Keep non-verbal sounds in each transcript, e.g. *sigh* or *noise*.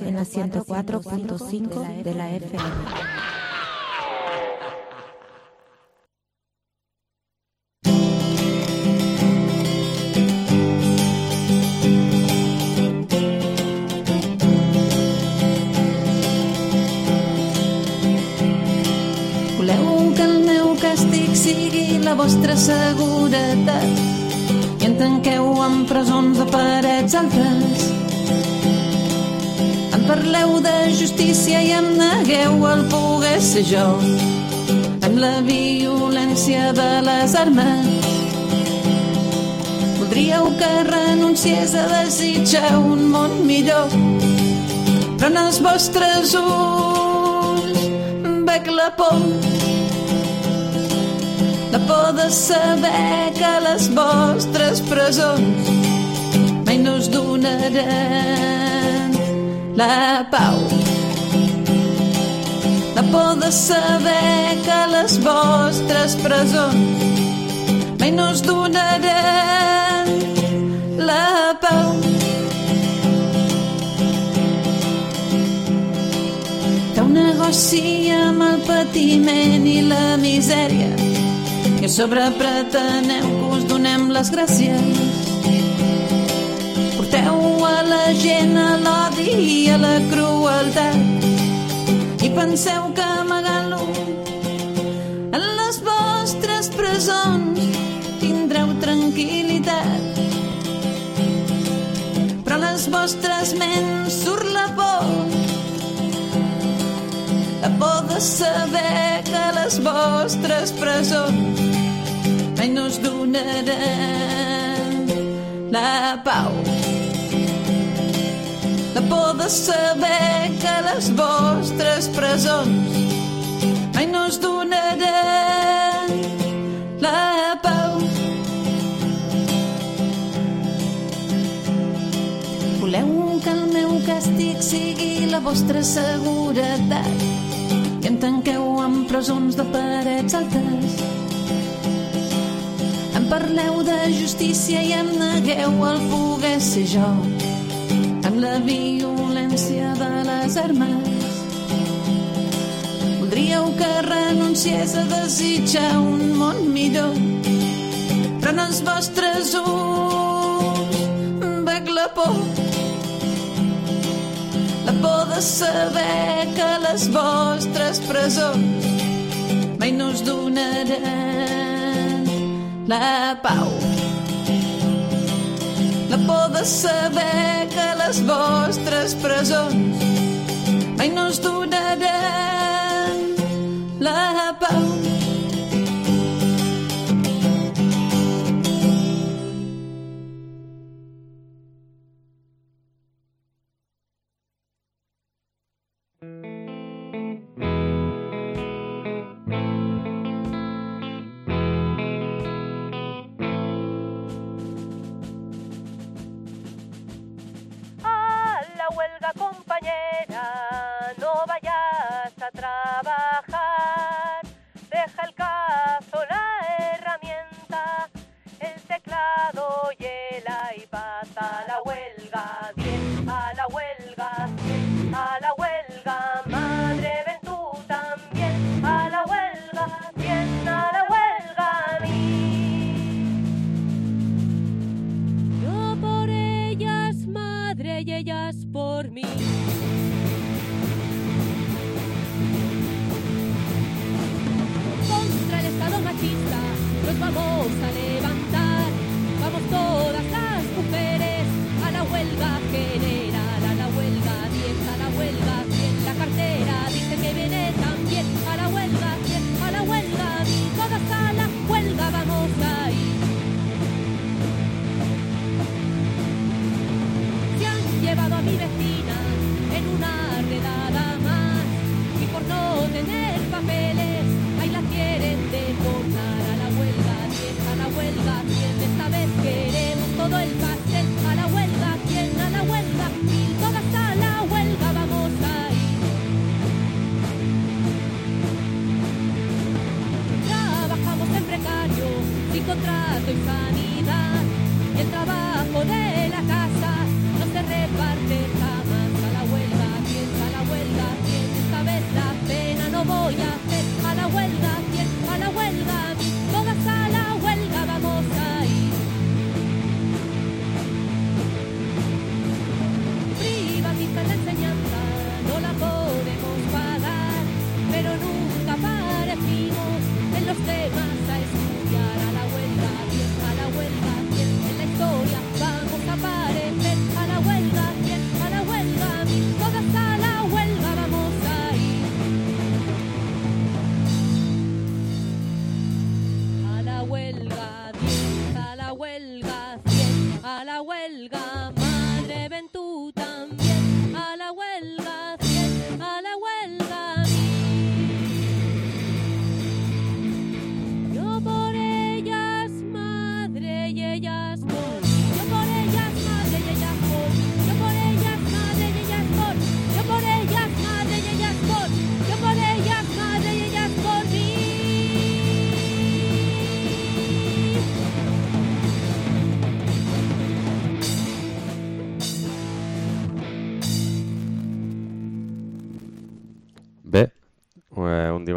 En la 104.5 de la FM. La vostra seguretat i en tanqueu en presons de parets altres. Parleu de justícia i em negueu el poder ser jo. Amb la violència de les armes. Voldríeu que renunciés a desitjar un món millor. Però en els vostres ulls veig la por. La por de saber que les vostres presons mai no us donaran la pau la por de saber que les vostres presons mai no us donaran la pau Feu negoci amb el patiment i la misèria i a sobre preteneu que us donem les gràcies. La gent a l'odi i a la crueltat i penseu que amagant-lo en les vostres presons tindreu tranquil·litat. Però a les vostres ments surt la por la por de saber que les vostres presons mai no us donaran la pau. La por de saber que les vostres presons mai no us donaran la pau. Voleu que el meu càstig sigui la vostra seguretat i em tanqueu en presons de parets altes. Parleu de justícia i em negueu el poder ser jo la violència de les armes. Voldríeu que renunciés a desitjar un món millor però en els vostres ulls veig la por la por de saber que les vostres presons mai no us donaran la pau. De saber que les vostres presons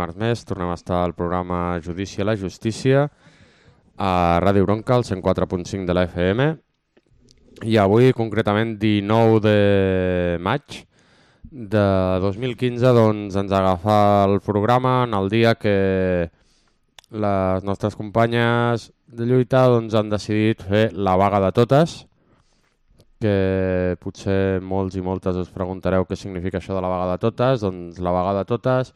dimarts més tornem a estar al programa Judici a la Justícia a Ràdio Bronca, al 104.5 de la FM. I avui, concretament 19 de maig de 2015, doncs ens agafa el programa en el dia que les nostres companyes de lluita doncs, han decidit fer la vaga de totes, que potser molts i moltes us preguntareu què significa això de la vaga de totes. Doncs la vaga de totes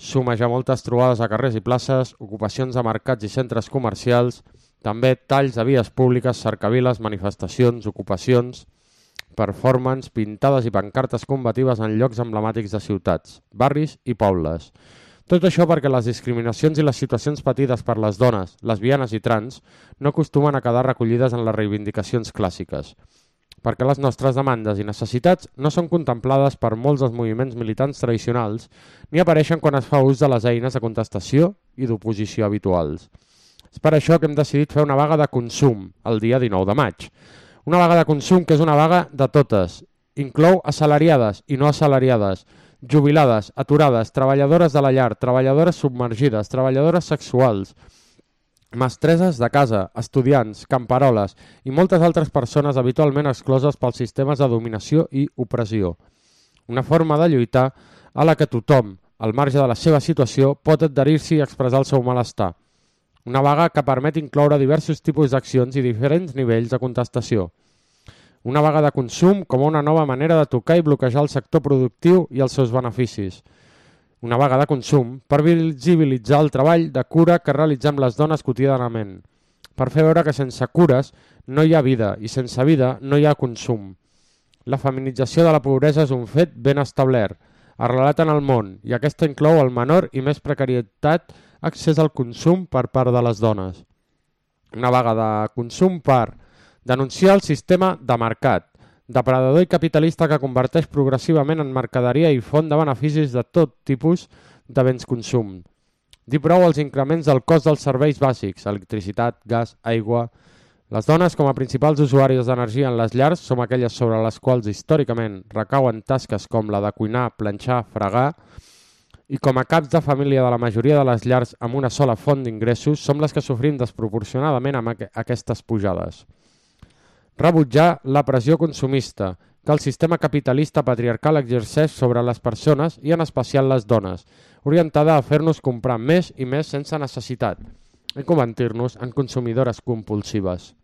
suma ja moltes trobades a carrers i places, ocupacions de mercats i centres comercials, també talls de vies públiques, cercaviles, manifestacions, ocupacions, performance, pintades i pancartes combatives en llocs emblemàtics de ciutats, barris i pobles. Tot això perquè les discriminacions i les situacions patides per les dones, lesbianes i trans no acostumen a quedar recollides en les reivindicacions clàssiques, perquè les nostres demandes i necessitats no són contemplades per molts dels moviments militants tradicionals ni apareixen quan es fa ús de les eines de contestació i d'oposició habituals. És per això que hem decidit fer una vaga de consum el dia 19 de maig. Una vaga de consum que és una vaga de totes. Inclou assalariades i no assalariades, jubilades, aturades, treballadores de la llar, treballadores submergides, treballadores sexuals, mestreses de casa, estudiants, camperoles i moltes altres persones habitualment excloses pels sistemes de dominació i opressió. Una forma de lluitar a la que tothom, al marge de la seva situació, pot adherir-s'hi i expressar el seu malestar. Una vaga que permet incloure diversos tipus d'accions i diferents nivells de contestació. Una vaga de consum com una nova manera de tocar i bloquejar el sector productiu i els seus beneficis. Una vaga de consum per visibilitzar el treball de cura que realitzem les dones quotidianament. Per fer veure que sense cures no hi ha vida i sense vida no hi ha consum. La feminització de la pobresa és un fet ben establert, arrelat en el món, i aquesta inclou el menor i més precarietat accés al consum per part de les dones. Una vaga de consum per denunciar el sistema de mercat, depredador i capitalista que converteix progressivament en mercaderia i font de beneficis de tot tipus de béns consum. Dir prou als increments del cost dels serveis bàsics, electricitat, gas, aigua... Les dones, com a principals usuàries d'energia en les llars, som aquelles sobre les quals històricament recauen tasques com la de cuinar, planxar, fregar, i com a caps de família de la majoria de les llars amb una sola font d'ingressos, som les que sofrim desproporcionadament amb aqu aquestes pujades. Rebutjar la pressió consumista que el sistema capitalista patriarcal exerceix sobre les persones i en especial les dones, orientada a fer-nos comprar més i més sense necessitat i convertir-nos en consumidores compulsives.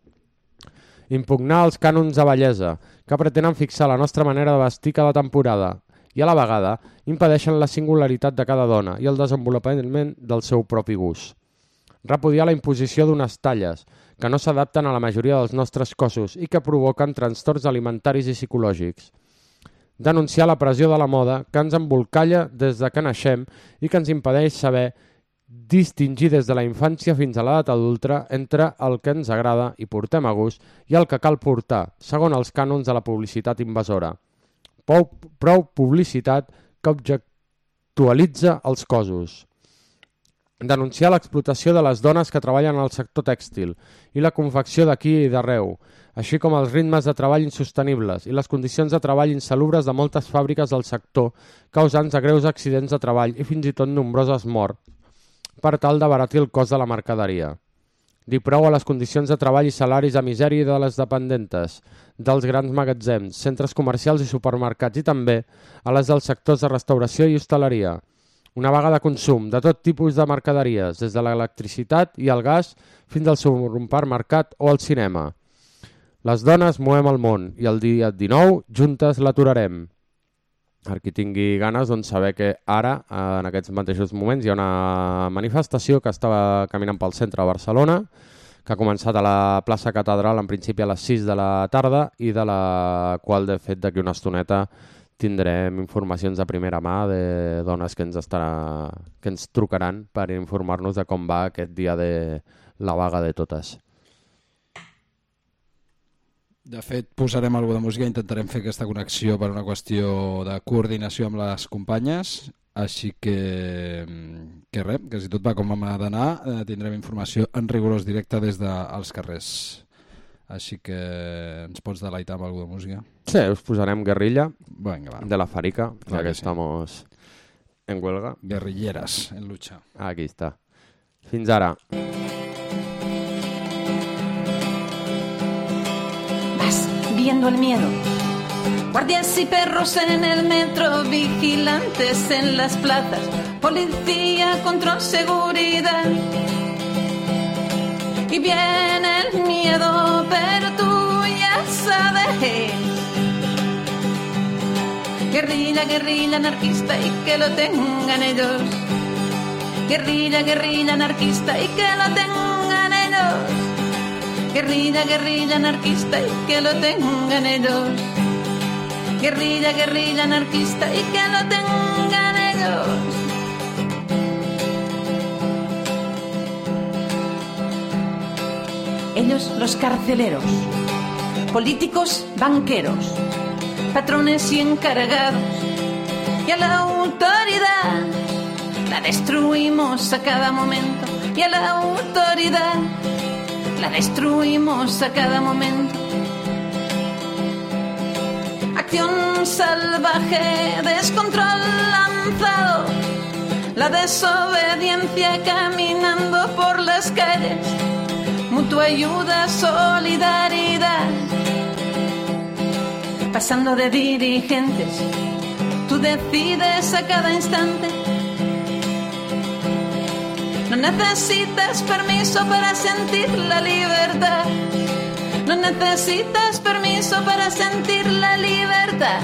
Impugnar els cànons de bellesa que pretenen fixar la nostra manera de vestir cada temporada i a la vegada impedeixen la singularitat de cada dona i el desenvolupament del seu propi gust. Repudiar la imposició d'unes talles que no s'adapten a la majoria dels nostres cossos i que provoquen trastorns alimentaris i psicològics. Denunciar la pressió de la moda que ens embolcalla des de que naixem i que ens impedeix saber distingir des de la infància fins a l'edat adulta entre el que ens agrada i portem a gust i el que cal portar, segons els cànons de la publicitat invasora. Prou, prou publicitat que objectualitza els cossos. Denunciar l'explotació de les dones que treballen al sector tèxtil i la confecció d'aquí i d'arreu, així com els ritmes de treball insostenibles i les condicions de treball insalubres de moltes fàbriques del sector, causants de greus accidents de treball i fins i tot nombroses morts, per tal d'abaratir el cost de la mercaderia. Dir prou a les condicions de treball i salaris de misèria de les dependentes, dels grans magatzems, centres comercials i supermercats i també a les dels sectors de restauració i hostaleria, una vaga de consum de tot tipus de mercaderies, des de l'electricitat i el gas fins al supermercat o al cinema. Les dones movem el món i el dia 19 juntes l'aturarem. Per qui tingui ganes doncs, saber que ara, en aquests mateixos moments, hi ha una manifestació que estava caminant pel centre de Barcelona, que ha començat a la plaça Catedral en principi a les 6 de la tarda i de la qual, de fet, d'aquí una estoneta tindrem informacions de primera mà de dones que ens, estarà, que ens trucaran per informar-nos de com va aquest dia de la vaga de totes. De fet, posarem alguna de música intentarem fer aquesta connexió per una qüestió de coordinació amb les companyes, així que, que res, que si tot va com ha d'anar, eh, tindrem informació en rigorós directe des dels carrers. Així que ens pots deleitar amb alguna música? Sí, us posarem guerrilla Vinga, va. de la Farica, Clar ja que que sí. estamos En huelga. Guerrilleras en lucha. Aquí està. Fins ara. Vas viendo el miedo. Guardias y perros en el metro, vigilantes en las plazas, policía, control, seguridad. Y viene el miedo, pero tú ya sabes. Guerrilla, guerrilla anarquista y que lo tengan ellos. Guerrilla, guerrilla anarquista y que lo tengan ellos. Guerrilla, guerrilla anarquista y que lo tengan ellos. Guerrilla, guerrilla anarquista y que lo tengan ellos. Ellos los carceleros, políticos banqueros, patrones y encargados. Y a la autoridad la destruimos a cada momento. Y a la autoridad la destruimos a cada momento. Acción salvaje, descontrol lanzado, la desobediencia caminando por las calles, mutua ayuda, solidaridad, pasando de dirigentes, tú decides a cada instante. No necesitas permiso para sentir la libertad. No necesitas permiso para sentir la libertad.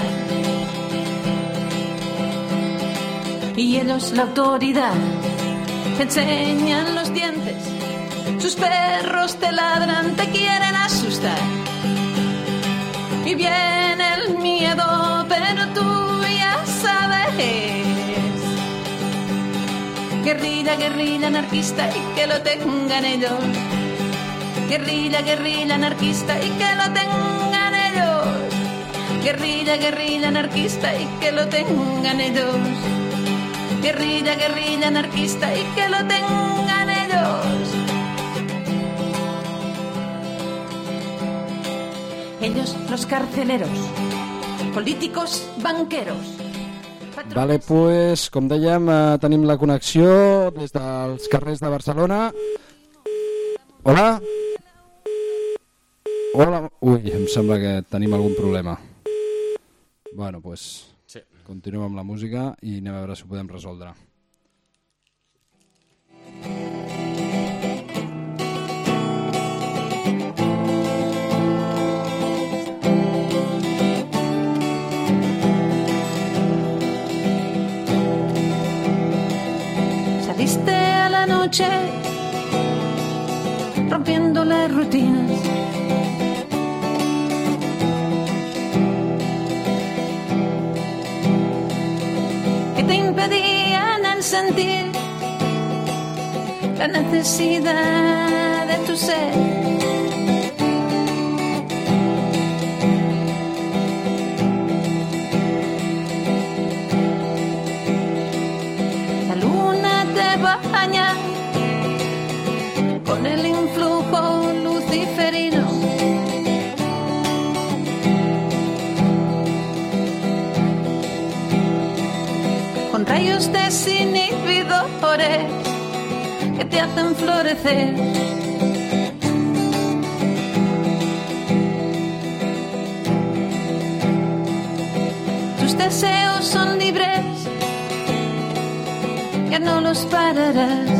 Y ellos, la autoridad, enseñan los dientes. Sus perros te ladran, te quieren asustar. Y viene el miedo, pero tú ya sabes. Guerrilla, guerrilla anarquista y que lo tengan ellos. Guerrilla, guerrilla anarquista y que lo tengan ellos. Guerrilla, guerrilla anarquista y que lo tengan ellos. Guerrilla, guerrilla anarquista y que lo tengan ellos. Ellos, los carceleros, políticos, banqueros. Vale, pues, com dèiem, eh, tenim la connexió des dels carrers de Barcelona. Hola? Hola? Ui, em sembla que tenim algun problema. Bueno, pues, Sí. continuem amb la música i anem a veure si ho podem resoldre. A la noche rompiendo las rutinas. Que te impedían el sentir la necesidad de tu ser. Rayos desinhibidores que te hacen florecer. Tus deseos son libres ya no los pararás.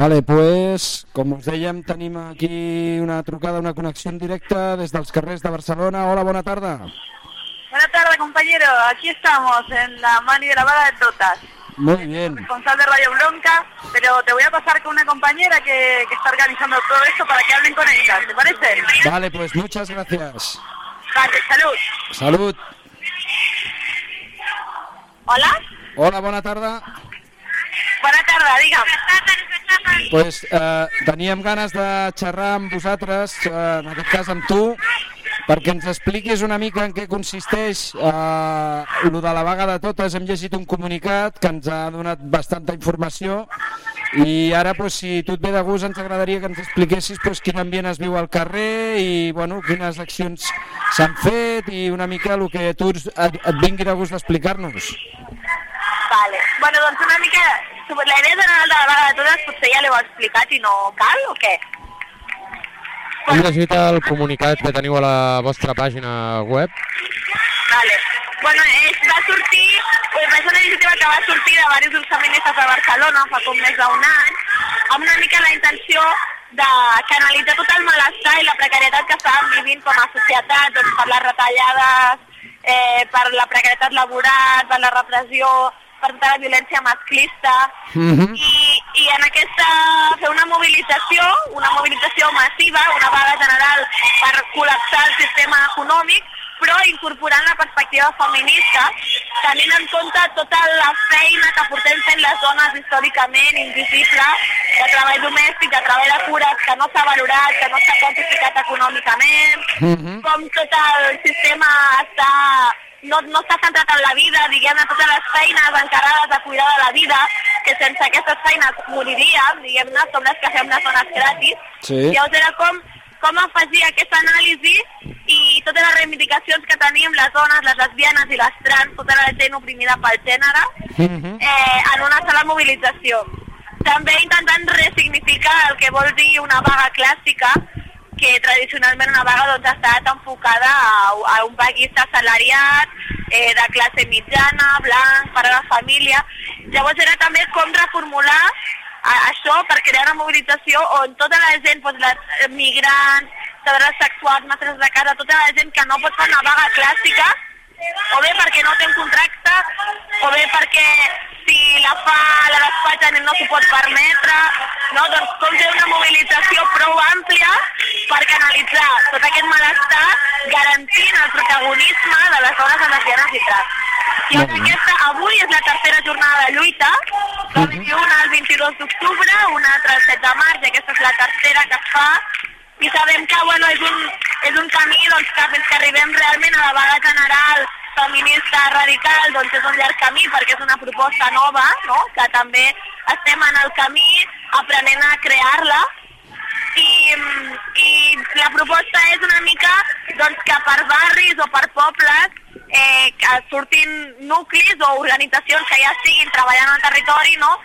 Vale, pues, com us dèiem, tenim aquí una trucada, una connexió en directe des dels carrers de Barcelona. Hola, bona tarda. Buenas tardes, compañero. Aquí estamos en la mani de la vaga de Totas. Muy bien. Responsable de Radio Bronca, pero te voy a pasar con una compañera que, que está organizando todo esto para que hablen con ella. ¿Te parece? Vale, pues muchas gracias. Vale, salud. Salut. Hola. Hola, bona tarda. Buenas tardes, diga. Pues, eh, teníem ganes de xerrar amb vosaltres, eh, en aquest cas amb tu, perquè ens expliquis una mica en què consisteix eh, lo de la vaga de totes. Hem llegit un comunicat que ens ha donat bastanta informació I ara, pues, si tu et ve de gust, ens agradaria que ens expliquessis pues, quin ambient es viu al carrer i bueno, quines accions s'han fet i una mica el que tu et, et vingui de gust d'explicar-nos. Vale. Bueno, doncs una mica... La idea general de la vaga de totes potser ja l'heu explicat i no cal, o què? Hem llegit el comunicat que teniu a la vostra pàgina web. Vale. Bueno, és, va sortir, va ser una iniciativa que va sortir de diversos grups feministes de Barcelona fa com més d'un any, amb una mica la intenció de canalitzar tot el malestar i la precarietat que estàvem vivint com a societat, doncs per les retallades, eh, per la precarietat laboral, per la repressió, per tota la violència masclista Mm -hmm. i, i en aquesta fer una mobilització, una mobilització massiva, una vaga general per col·lapsar el sistema econòmic, però incorporant la perspectiva feminista, tenint en compte tota la feina que portem fent les dones històricament invisible, de treball domèstic, de treball de cures, que no s'ha valorat, que no s'ha quantificat econòmicament, Mm -hmm. com tot el sistema està no, no està centrat en la vida, diguem-ne, totes les feines encarregades de cuidar de la vida, que sense aquestes feines moriríem, diguem-ne, som les que fem les dones gratis. Sí. Llavors era com, com afegir aquesta anàlisi i totes les reivindicacions que tenim les dones, les lesbianes i les trans, tota la gent oprimida pel gènere, Mm -hmm. eh, en una sola mobilització. També intentant resignificar el que vol dir una vaga clàssica, que tradicionalment una vaga doncs, ha estat enfocada a, a un paguista assalariat, eh, de classe mitjana, blanc, per a la família. Llavors era també com reformular a, això per crear una mobilització on tota la gent, doncs, les migrants, treballadors sexuals, mestres de casa, tota la gent que no pot fer una vaga clàssica, o bé perquè no té un contracte, o bé perquè si la fa la despatxen no s'ho pot permetre, no? doncs com fer una mobilització prou àmplia per canalitzar tot aquest malestar garantint el protagonisme de les dones lesbianes i trans. I bé. aquesta avui és la tercera jornada de lluita, haver una el 22 d'octubre, una altra el 7 de març, i aquesta és la tercera que es fa, i sabem que bueno, és, un, és un camí doncs, que fins que arribem realment a la vaga general feminista radical doncs és un llarg camí perquè és una proposta nova no? que també estem en el camí aprenent a crear-la i, i la proposta és una mica doncs, que per barris o per pobles eh, que surtin nuclis o organitzacions que ja estiguin treballant al territori no?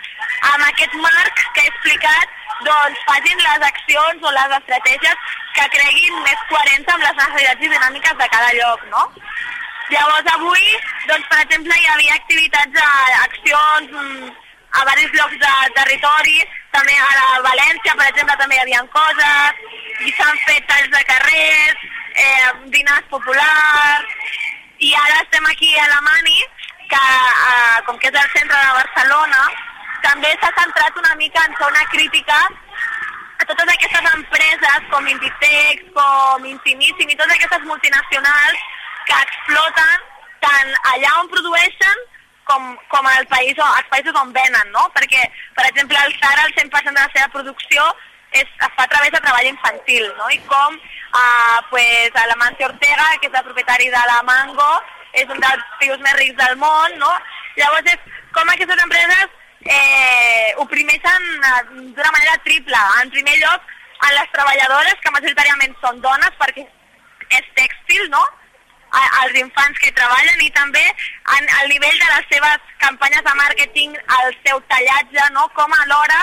amb aquest marc que he explicat doncs facin les accions o les estratègies que creguin més coherents amb les necessitats i dinàmiques de cada lloc, no? Llavors avui, doncs, per exemple, hi havia activitats, a, accions mm, a diversos llocs del territori, també a la València, per exemple, també hi havia coses, i s'han fet talls de carrers, eh, dinars populars, i ara estem aquí a Alemany, que eh, com que és el centre de Barcelona, també s'ha centrat una mica en fer una crítica a totes aquestes empreses com Inditex, com Intimíssim i totes aquestes multinacionals que exploten tant allà on produeixen com, com al país, o- als països on venen, no? Perquè, per exemple, el Zara, el 100% de la seva producció és, es fa a través de treball infantil, no? I com uh, pues, l'Amancio Ortega, que és el propietari de la Mango, és un dels tios més rics del món, no? Llavors és com aquestes empreses eh, oprimeixen eh, d'una manera triple. En primer lloc, a les treballadores, que majoritàriament són dones, perquè és tèxtil, no? A- als infants que treballen i també en, al nivell de les seves campanyes de màrqueting, el seu tallatge, no? com alhora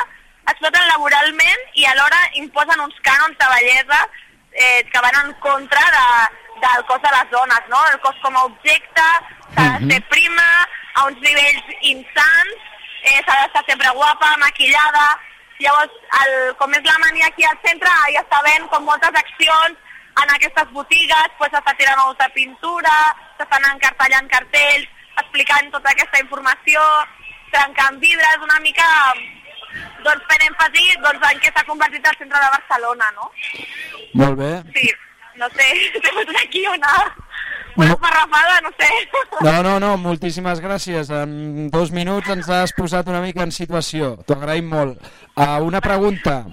exploten laboralment i alhora imposen uns cànons de bellesa eh, que van en contra de, del cos de les dones, no? el cos com a objecte, s'ha de ser prima, a uns nivells insans, eh, s'ha d'estar sempre guapa, maquillada, llavors el, com és la mania aquí al centre ja està veient com moltes accions en aquestes botigues, pues, s'està tirant ous de pintura, s'estan encartellant cartells, explicant tota aquesta informació, trencant vidres, una mica doncs fent èmfasi doncs, en què s'ha convertit el centre de Barcelona, no? Molt bé. Sí, no sé, *laughs* t'he fotut aquí una, una esparrafada, no sé. No, no, no, moltíssimes gràcies. En dos minuts ens has posat una mica en situació. T'ho agraïm molt. Uh, una pregunta.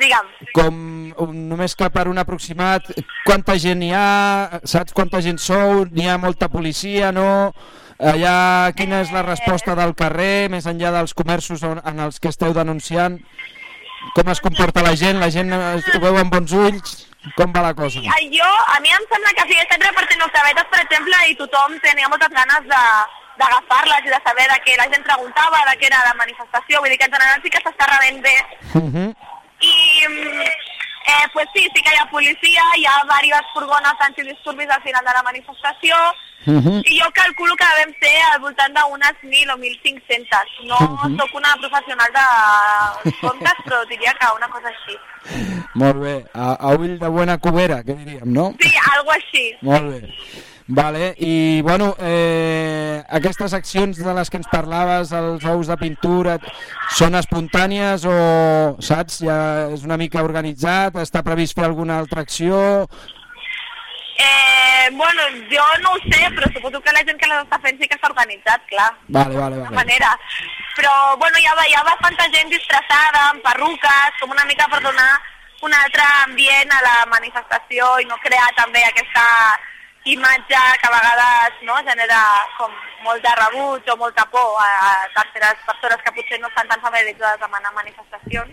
Digue'm. Com um, només que per un aproximat, quanta gent hi ha? Saps quanta gent sou? N'hi ha molta policia, no? Allà, quina és la resposta del carrer, més enllà dels comerços on, en els que esteu denunciant? Com es comporta la gent? La gent ho veu amb bons ulls? Com va la cosa? Jo, a mi em sembla que sí, he estat repartint octavetes, per exemple, i tothom tenia moltes ganes de d'agafar-les i de saber de què la gent preguntava, de què era la manifestació, vull dir que en general sí que s'està rebent bé. Uh -huh. I, mm, eh, pues sí, sí que hi ha policia, hi ha diverses furgones antidisturbis al final de la manifestació, Uh -huh. i jo calculo que devem ser al voltant d'unes 1.000 o 1.500. No Mhm. sóc una professional de comptes, però diria que una cosa així. Molt bé, a, a ull de buena cubera, que diríem, no? Sí, algo així. Molt bé. Vale, i bueno, eh, aquestes accions de les que ens parlaves, els ous de pintura, són espontànies o, saps, ja és una mica organitzat, està previst fer alguna altra acció? Eh, bueno, jo no ho sé, però suposo que la gent que les està fent sí que s'ha organitzat, clar. Vale, vale, vale. manera. Però, bueno, hi ha, hi ha bastanta gent disfressada, amb perruques, com una mica per donar un altre ambient a la manifestació i no crear també aquesta imatge que a vegades no, genera com molt de rebuig o molta por a, a terceres persones que potser no estan tan familiaritzades amb anar a manifestacions.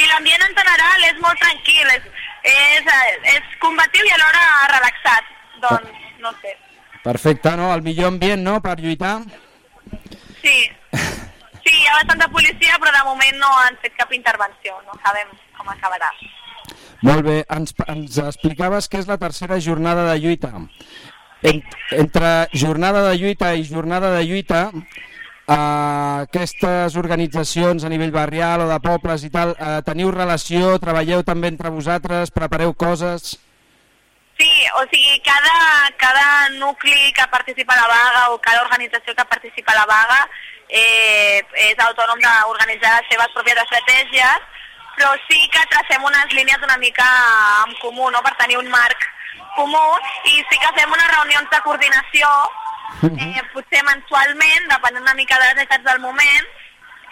I l'ambient en general és molt tranquil, és, és, eh, és combatiu i alhora relaxat. Doncs, no sé. Perfecte, no? El millor ambient, no?, per lluitar? Sí, *laughs* sí, hi ha bastanta policia, però de moment no han fet cap intervenció, no sabem com acabarà. Molt bé, ens, ens explicaves que és la tercera jornada de lluita. En, entre jornada de lluita i jornada de lluita, eh, aquestes organitzacions a nivell barrial o de pobles i tal, eh, teniu relació, treballeu també entre vosaltres, prepareu coses... Sí, o sigui, cada, cada nucli que participa a la vaga o cada organització que participa a la vaga eh, és autònom d'organitzar les seves pròpies estratègies, però sí que tracem unes línies una mica en comú, no?, per tenir un marc comú, i sí que fem unes reunions de coordinació, eh, potser mensualment, depenent una mica de les necessitats del moment,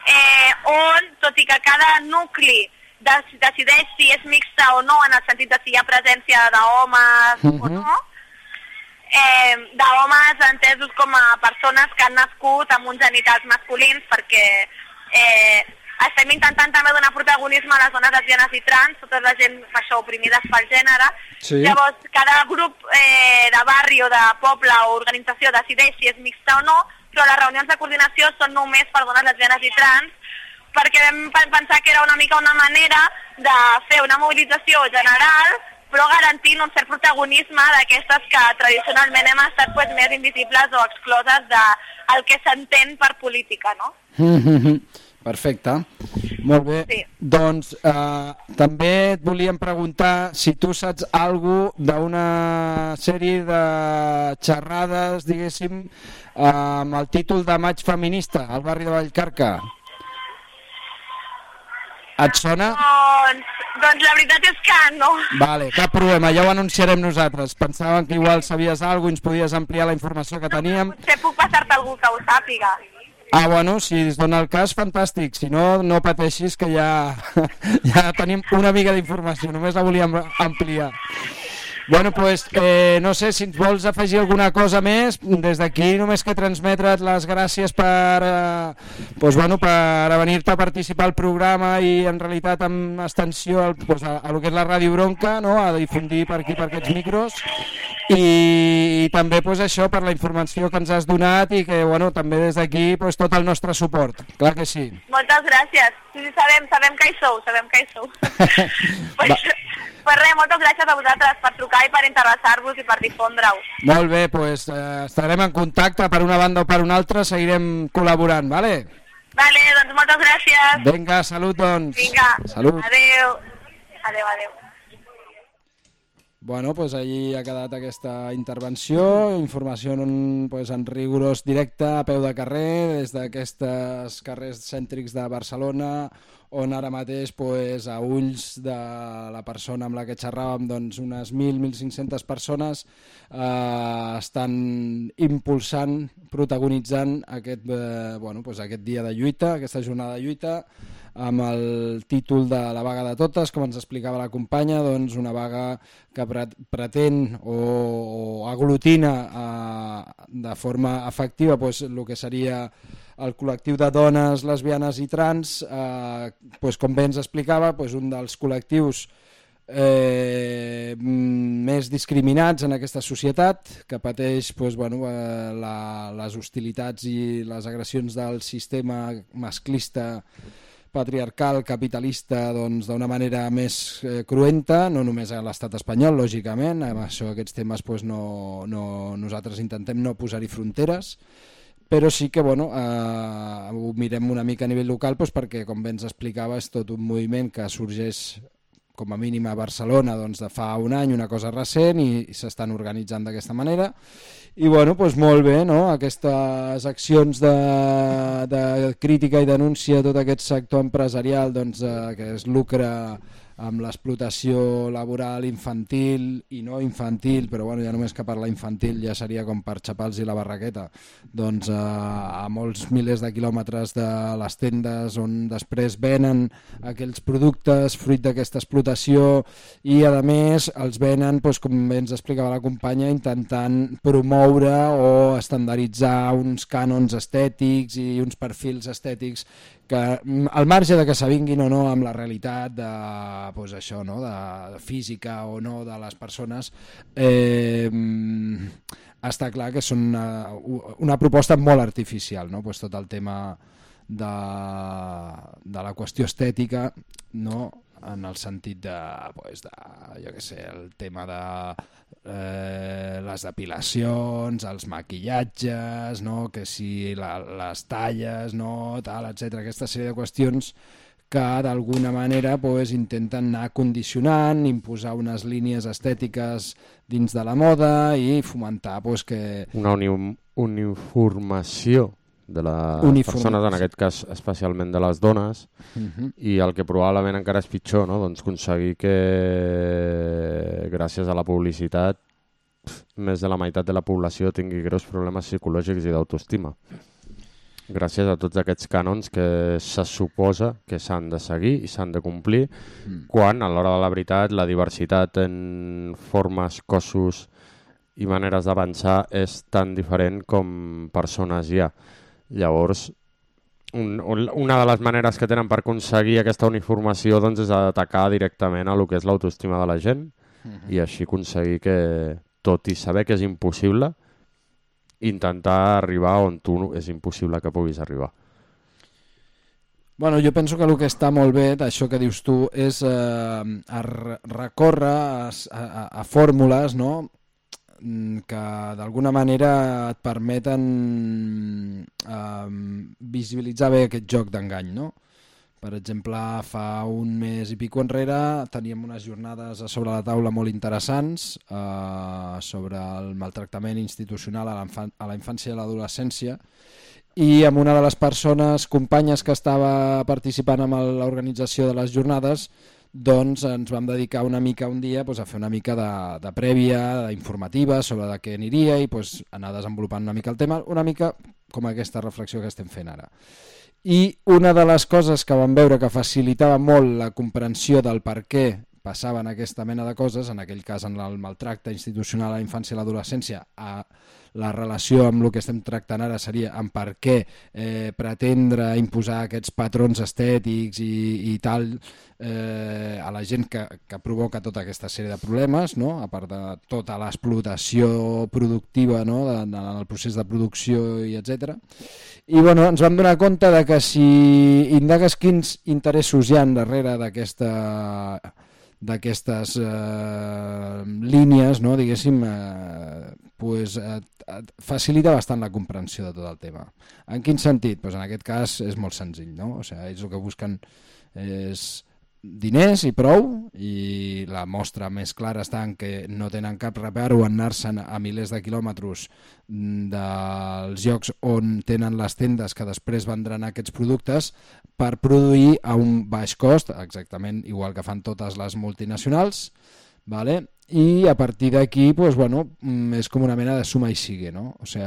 eh, on, tot i que cada nucli dec- decideix si és mixta o no, en el sentit de si hi ha presència d'homes o Mhm. no, eh, d'homes entesos com a persones que han nascut amb uns genitals masculins perquè eh, estem intentant també donar protagonisme a les dones lesbianes i trans, tota la gent per això oprimides pel gènere. Sí. Llavors, cada grup eh, de barri o de poble o organització decideix si és mixta o no, però les reunions de coordinació són només per dones lesbianes i trans, perquè vam pe- pensar que era una mica una manera de fer una mobilització general però garantint un cert protagonisme d'aquestes que tradicionalment hem estat pues, més invisibles o excloses del que s'entén per política, no? Perfecte, molt bé. Sí. Doncs eh, també et volíem preguntar si tu saps alguna d'una sèrie de xerrades, diguéssim, eh, amb el títol de Maig Feminista al barri de Vallcarca. Et sona? Doncs, doncs la veritat és que no. Vale, cap problema, ja ho anunciarem nosaltres. Pensàvem que igual sabies alguna cosa i ens podies ampliar la informació que teníem. Potser puc passar-te algú que ho sàpiga. Ah, bueno, si es dona el cas, fantàstic. Si no, no pateixis que ja, *laughs* ja tenim una mica d'informació, només la volíem ampliar. Bueno, pues, eh, no sé si ens vols afegir alguna cosa més. Des d'aquí només que transmetre't les gràcies per, eh, pues, bueno, per venir-te a participar al programa i en realitat amb extensió al, pues, a, a lo que és la Ràdio Bronca, no? a difundir per aquí, per aquests micros. I, i també pues, això per la informació que ens has donat i que bueno, també des d'aquí pues, tot el nostre suport, clar que sí. Moltes gràcies. Sí, sí, sabem, sabem que hi sou, sabem que hi sou. *laughs* pues, pues res, moltes gràcies a vosaltres per trucar i per interessar-vos i per difondre-ho. Molt bé, pues, eh, estarem en contacte per una banda o per una altra, seguirem col·laborant, vale? Vale, doncs moltes gràcies. Vinga, salut, doncs. Vinga, Salut. adeu. Adeu, adeu. Bueno, pues allí ha quedat aquesta intervenció, informació en, pues, en rigorós directe, a peu de carrer, des d'aquestes carrers cèntrics de Barcelona, on ara mateix, pues, a ulls de la persona amb la que xerràvem, doncs, unes 1.000-1.500 persones eh, estan impulsant, protagonitzant aquest, eh, bueno, pues, aquest dia de lluita, aquesta jornada de lluita, amb el títol de la vaga de totes, com ens explicava la companya, doncs una vaga que pretén o, o aglutina eh, de forma efectiva doncs, el que seria el col·lectiu de dones, lesbianes i trans, eh, doncs, com bé ens explicava, doncs, un dels col·lectius eh, més discriminats en aquesta societat, que pateix pues, bueno, eh, la, les hostilitats i les agressions del sistema masclista patriarcal, capitalista, doncs d'una manera més eh, cruenta, no només a l'estat espanyol, lògicament, amb això aquests temes pues, no, no, nosaltres intentem no posar-hi fronteres, però sí que bueno, eh, ho mirem una mica a nivell local doncs, perquè, com bé ens explicava, és tot un moviment que sorgeix com a mínim a Barcelona doncs, de fa un any, una cosa recent, i s'estan organitzant d'aquesta manera. I bueno, doncs molt bé, no? aquestes accions de, de crítica i denúncia a tot aquest sector empresarial doncs, eh, que es lucra amb l'explotació laboral infantil i no infantil, però bueno, ja només que parlar infantil ja seria com per xapar-los la barraqueta, doncs eh, a molts milers de quilòmetres de les tendes on després venen aquells productes fruit d'aquesta explotació i a més els venen, doncs, com ens explicava la companya, intentant promoure o estandarditzar uns cànons estètics i uns perfils estètics que al marge de que s'avinguin o no amb la realitat de, pues això, no? de, física o no de les persones, eh, està clar que són una, una proposta molt artificial, no? pues tot el tema de, de la qüestió estètica, no? En el sentit de, pues, de jo què sé, el tema de eh, les depilacions, els maquillatges, no? que si la, les talles, no? tal, etc. Aquesta sèrie de qüestions que d'alguna manera pues, intenten anar condicionant, imposar unes línies estètiques dins de la moda i fomentar pues, que... Una uniformació de les persones, en aquest cas especialment de les dones, uh mhm. -huh. i el que probablement encara és pitjor, no? doncs aconseguir que gràcies a la publicitat més de la meitat de la població tingui greus problemes psicològics i d'autoestima. Gràcies a tots aquests cànons que se suposa que s'han de seguir i s'han de complir, mm. quan a l'hora de la veritat la diversitat en formes, cossos i maneres d'avançar és tan diferent com persones hi ha. Llavors, un, una de les maneres que tenen per aconseguir aquesta uniformació doncs, és atacar directament a lo que és l'autoestima de la gent uh -huh. i així aconseguir que, tot i saber que és impossible, intentar arribar on tu és impossible que puguis arribar. Bueno, jo penso que el que està molt bé d'això que dius tu és eh, a recórrer a, a, a fórmules no? Mm, que d'alguna manera et permeten eh, visualitzar bé aquest joc d'engany. No? Per exemple, fa un mes i pico enrere teníem unes jornades a sobre la taula molt interessants eh, sobre el maltractament institucional a la infància i l'adolescència i amb una de les persones, companyes que estava participant en l'organització de les jornades, doncs ens vam dedicar una mica un dia doncs, a fer una mica de, de prèvia, informativa sobre de què aniria i doncs, anar desenvolupant una mica el tema, una mica com aquesta reflexió que estem fent ara. I una de les coses que vam veure que facilitava molt la comprensió del per què passaven aquesta mena de coses, en aquell cas en el maltracte institucional a la infància i l'adolescència, a la relació amb el que estem tractant ara seria en per què eh, pretendre imposar aquests patrons estètics i, i tal eh, a la gent que, que provoca tota aquesta sèrie de problemes, no? a part de tota l'explotació productiva no? de, de, el procés de producció i etc. I bueno, ens vam donar compte de que si indagues quins interessos hi han darrere d'aquesta d'aquestes eh, línies, no, diguéssim, eh, pues, et, et facilita bastant la comprensió de tot el tema. En quin sentit? Pues en aquest cas és molt senzill, no? O sigui, ells el que busquen és diners i prou i la mostra més clara està en que no tenen cap reparo en anar-se'n a milers de quilòmetres dels llocs on tenen les tendes que després vendran aquests productes per produir a un baix cost, exactament igual que fan totes les multinacionals, Vale? I a partir d'aquí pues, bueno, mm, és com una mena de suma i sigue no? o sigui,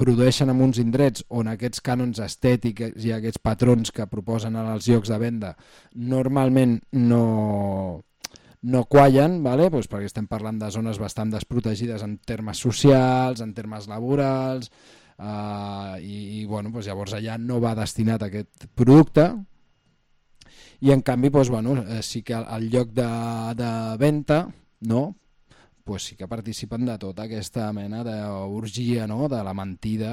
produeixen en uns indrets on aquests cànons estètics i aquests patrons que proposen als llocs de venda normalment no, no quallen, vale? pues perquè estem parlant de zones bastant desprotegides en termes socials, en termes laborals, eh, i, i bueno, pues llavors allà no va destinat aquest producte, i en canvi pues, bueno, eh, sí que al lloc de, de venda no? pues sí que participen de tota aquesta mena d'orgia no? de la mentida,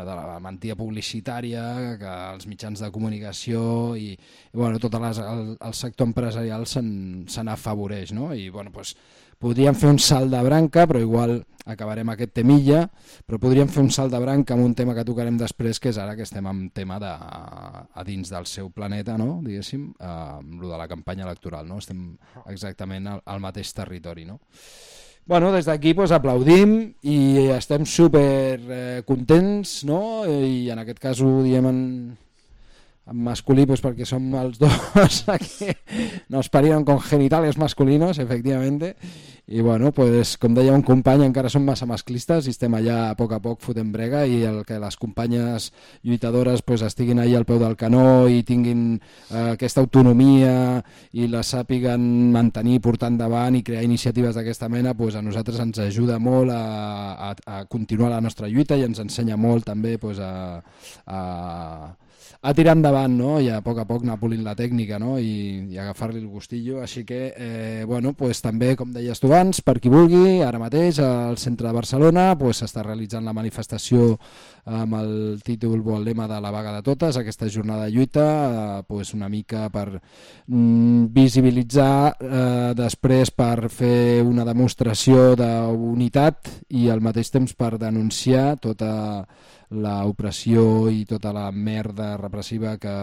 de la mentida publicitària que els mitjans de comunicació i, i bueno, tot les, el, el sector empresarial se n'afavoreix. No? I bueno, pues, podríem fer un salt de branca, però igual acabarem aquest temilla, però podríem fer un salt de branca amb un tema que tocarem després, que és ara que estem amb tema de, a dins del seu planeta, no? diguéssim, eh, amb lo de la campanya electoral. No? Estem exactament al, al mateix territori. No? Bueno, des d'aquí pues, aplaudim i estem super eh, contents, no? i en aquest cas ho diem en, en masculí pues, perquè som els dos *laughs* que nos parieron con genitales masculinos, efectivamente, i bueno, pues, com deia un company, encara som massa masclistes i estem allà a poc a poc fotent brega i el que les companyes lluitadores pues, estiguin allà al peu del canó i tinguin eh, aquesta autonomia i la sàpiguen mantenir, portar endavant i crear iniciatives d'aquesta mena, pues, a nosaltres ens ajuda molt a, a, a continuar la nostra lluita i ens ensenya molt també pues, a, a a tirar endavant no? i a poc a poc anar polint la tècnica no? i, i agafar-li el gustillo així que eh, bueno, pues, també com deies tu abans, per qui vulgui ara mateix al centre de Barcelona pues, s'està realitzant la manifestació amb el títol o el lema de la vaga de totes, aquesta jornada de lluita eh, pues, una mica per mm, visibilitzar eh, després per fer una demostració d'unitat i al mateix temps per denunciar tota l'opressió i tota la merda repressiva que,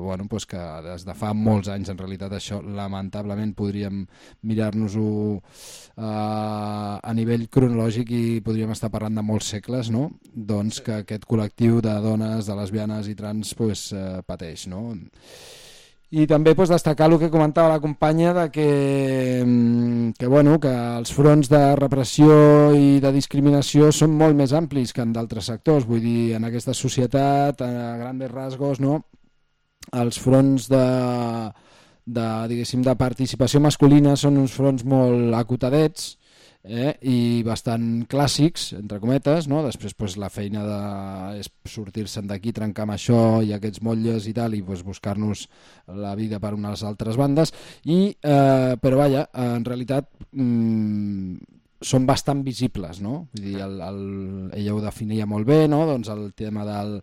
bueno, pues que des de fa molts anys en realitat això lamentablement podríem mirar-nos-ho eh, a nivell cronològic i podríem estar parlant de molts segles no? doncs que aquest col·lectiu de dones, de lesbianes i trans pues, eh, pateix no? I també pues, destacar el que comentava la companya de que, mm, que, bueno, que els fronts de repressió i de discriminació són molt més amplis que en d'altres sectors. Vull dir, en aquesta societat, a grandes rasgos, no? els fronts de, de, de participació masculina són uns fronts molt acotadets, eh? i bastant clàssics, entre cometes, no? després pues, la feina de, és sortir-se'n d'aquí, trencar amb això i aquests motlles i tal, i pues, buscar-nos la vida per unes altres bandes, i, eh, però vaja, en realitat mm, són bastant visibles, no? Vull dir, el, el, ella ho definia molt bé, no? doncs el tema del,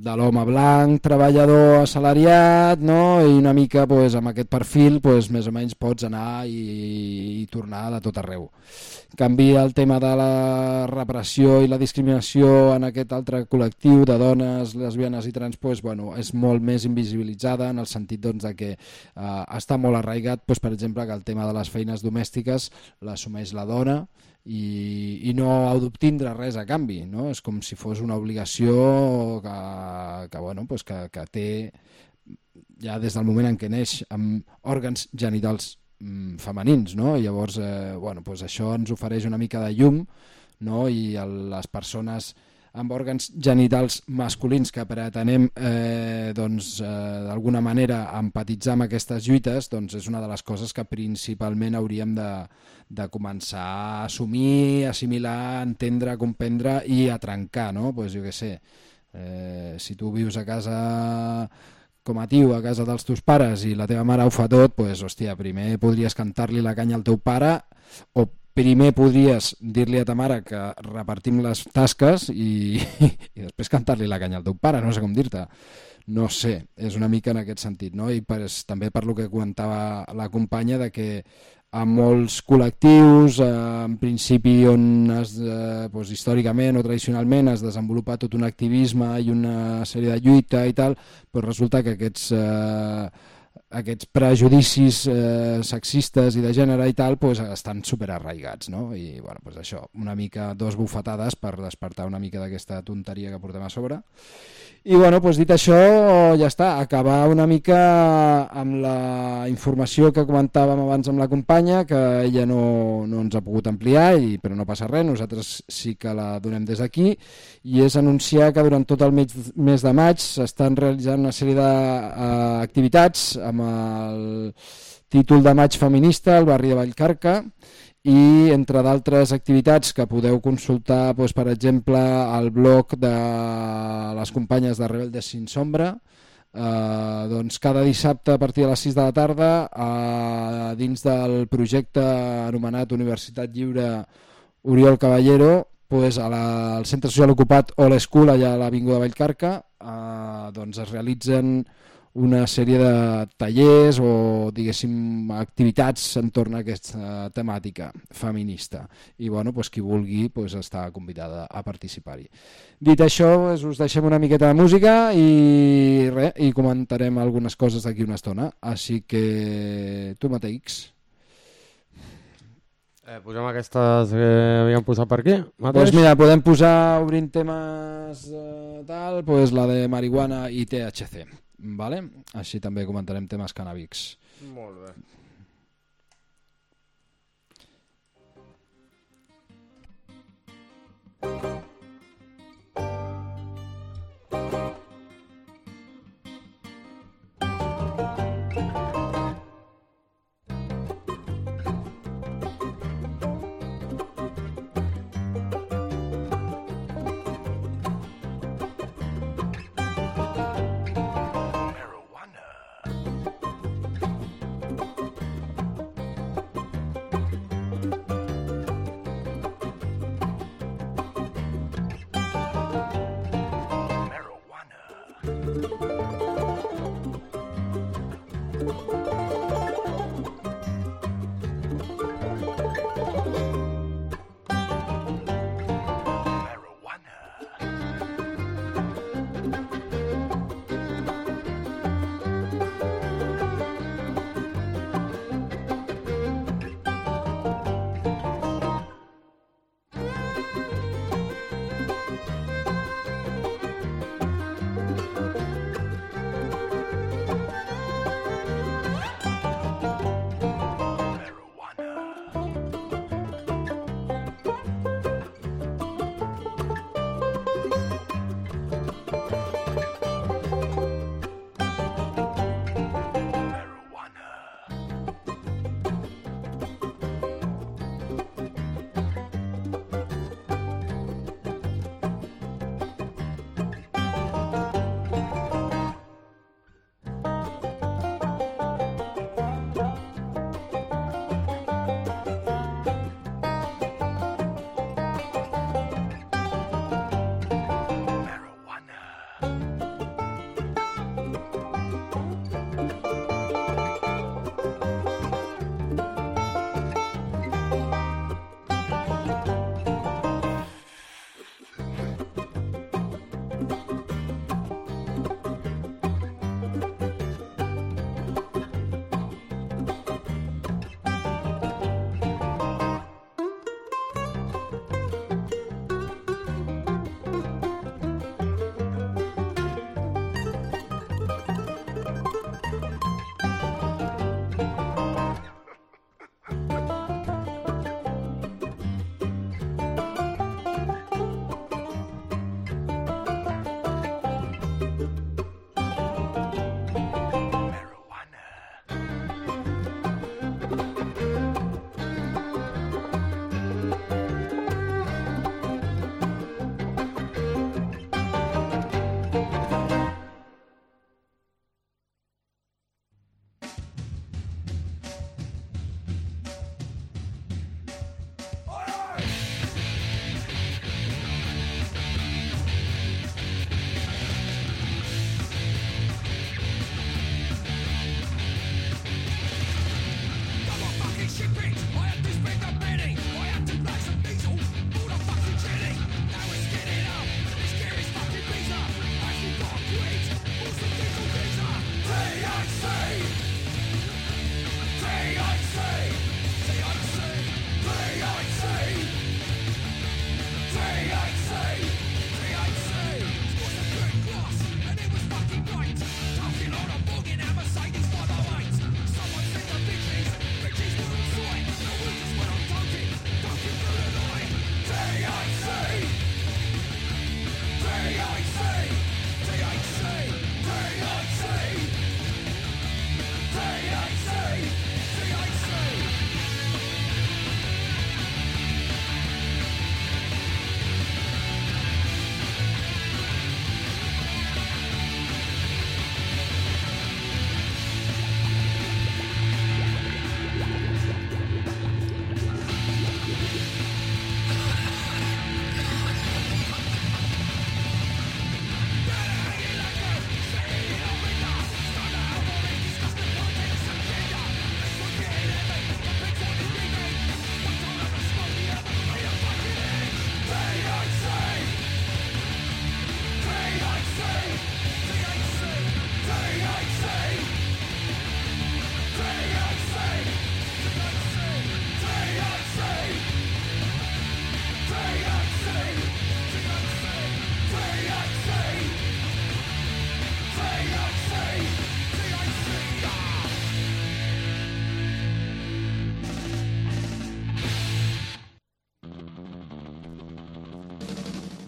de l'home blanc, treballador assalariat, no? i una mica pues, amb aquest perfil pues, més o menys pots anar i, i tornar de tot arreu. En canvi, el tema de la repressió i la discriminació en aquest altre col·lectiu de dones, lesbianes i trans pues, bueno, és molt més invisibilitzada en el sentit doncs, de que eh, està molt arraigat, pues, per exemple, que el tema de les feines domèstiques l'assumeix la dona, i, i no heu d'obtindre res a canvi, no? és com si fos una obligació que, que, bueno, pues que, que té ja des del moment en què neix amb òrgans genitals mm, femenins, no? I llavors eh, bueno, pues això ens ofereix una mica de llum no? i el, les persones amb òrgans genitals masculins que pretenem eh, doncs, eh, d'alguna manera empatitzar amb aquestes lluites doncs és una de les coses que principalment hauríem de, de començar a assumir, assimilar, entendre, comprendre i a trencar, no? Pues jo què sé, eh, si tu vius a casa com a tio a casa dels teus pares i la teva mare ho fa tot, pues, hòstia, primer podries cantar-li la canya al teu pare o primer podries dir-li a ta mare que repartim les tasques i, *laughs* i després cantar-li la canya al teu pare, no sé com dir-te. No sé, és una mica en aquest sentit, no? I per, també per lo que comentava la companya de que a molts col·lectius, eh, en principi on es, eh, doncs, històricament o tradicionalment es desenvolupa tot un activisme i una sèrie de lluita i tal, doncs resulta que aquests eh, aquests prejudicis eh, sexistes i de gènere i tal pues, estan super arraigats, no? I bueno, pues això, una mica dos bufetades per despertar una mica d'aquesta tonteria que portem a sobre. I bueno, pues dit això, ja està, acabar una mica amb la informació que comentàvem abans amb la companya, que ella no, no ens ha pogut ampliar, i, però no passa res, nosaltres sí que la donem des d'aquí, i és anunciar que durant tot el mes de maig s'estan realitzant una sèrie d'activitats amb el títol de maig feminista al barri de Vallcarca, i entre d'altres activitats que podeu consultar doncs, per exemple al blog de les companyes de Rebeldes Sin Sombra eh, doncs cada dissabte a partir de les 6 de la tarda eh, dins del projecte anomenat Universitat Lliure Oriol Caballero doncs, a la, al centre social ocupat All School allà a l'Avinguda Vallcarca eh, doncs es realitzen una sèrie de tallers o diguéssim activitats entorn a aquesta temàtica feminista i bueno, doncs qui vulgui doncs està convidada a participar-hi. Dit això, doncs us deixem una miqueta de música i, re, i comentarem algunes coses d'aquí una estona, així que tu mateix. Eh, posem aquestes que havíem posat per aquí? Doncs mira, podem posar, obrint temes eh, tal, doncs la de marihuana i THC. Vale? Així també comentarem temes canàbics. Molt bé. marijuana.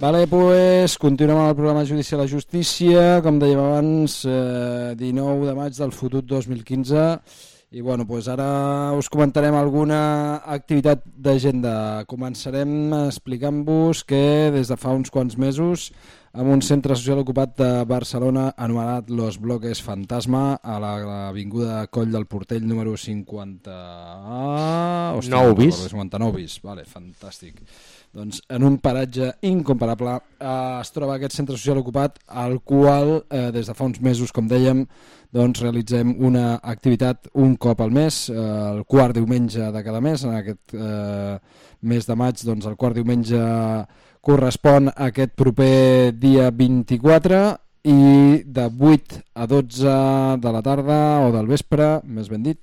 Vale, pues, continuem amb el programa Judici a la Justícia, com dèiem abans, eh, 19 de maig del fotut 2015, i bueno, pues ara us comentarem alguna activitat d'agenda. Començarem explicant-vos que des de fa uns quants mesos amb un centre social ocupat de Barcelona anomenat Los Bloques Fantasma a l'avinguda Coll del Portell número 50... Ah, hòstia, Nou no bis. recordo, 59 bis, vale, fantàstic. Doncs en un paratge incomparable eh, es troba aquest centre social ocupat al qual eh, des de fa uns mesos, com dèiem, doncs realitzem una activitat un cop al mes, eh, el quart diumenge de cada mes, en aquest eh, mes de maig, doncs el quart diumenge correspon a aquest proper dia 24 i de 8 a 12 de la tarda o del vespre, més ben dit,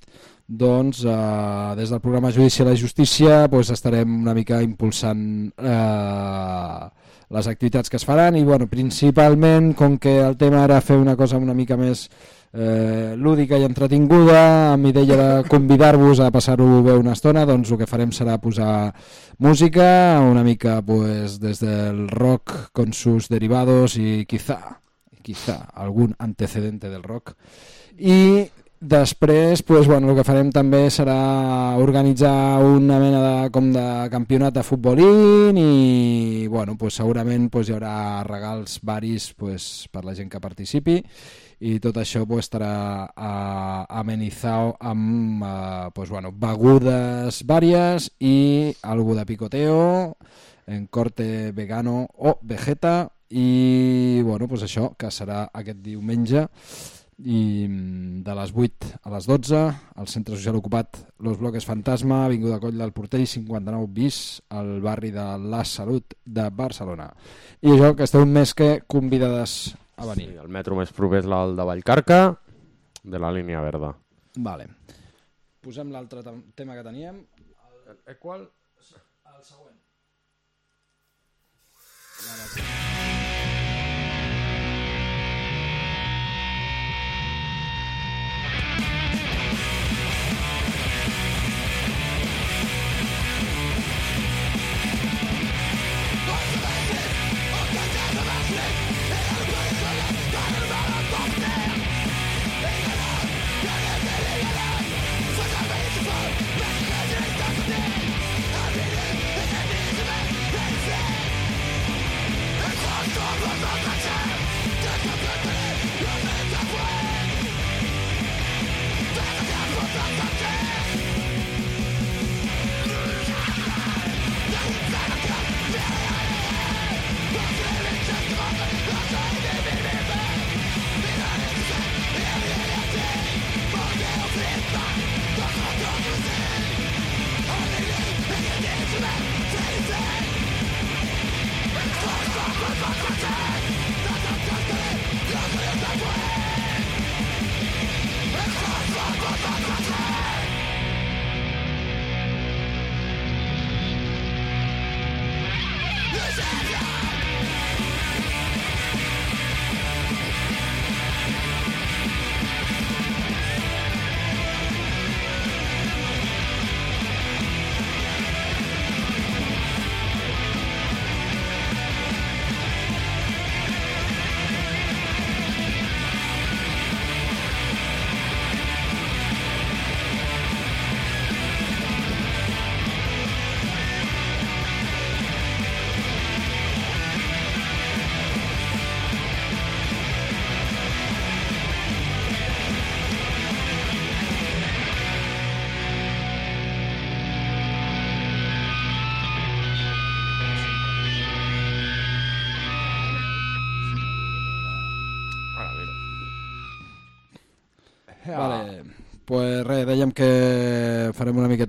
doncs eh, des del programa Judici a la Justícia doncs, estarem una mica impulsant eh, les activitats que es faran i bueno, principalment com que el tema era fer una cosa una mica més eh, lúdica i entretinguda amb idea de convidar-vos a passar-ho bé una estona doncs el que farem serà posar música una mica pues, des del rock con sus derivados i quizá, quizá algun antecedente del rock. I després pues, bueno, el que farem també serà organitzar una mena de, com de campionat de futbolín i bueno, pues, segurament pues, hi haurà regals varis pues, per la gent que participi i tot això pues, estarà uh, amenitzat amb uh, pues, bueno, begudes vàries i algo de picoteo en corte vegano o vegeta i bueno, pues això que serà aquest diumenge i mm, de les 8 a les 12 al centre social ocupat Los Bloques Fantasma, Avinguda Coll del Portell 59 bis al barri de la Salut de Barcelona i això que esteu més que convidades a venir Sí, el metro més proper és el de Vallcarca, de la línia verda. Vale. Posem l'altre tem- tema que teníem. Eh, qual? El següent. Ara,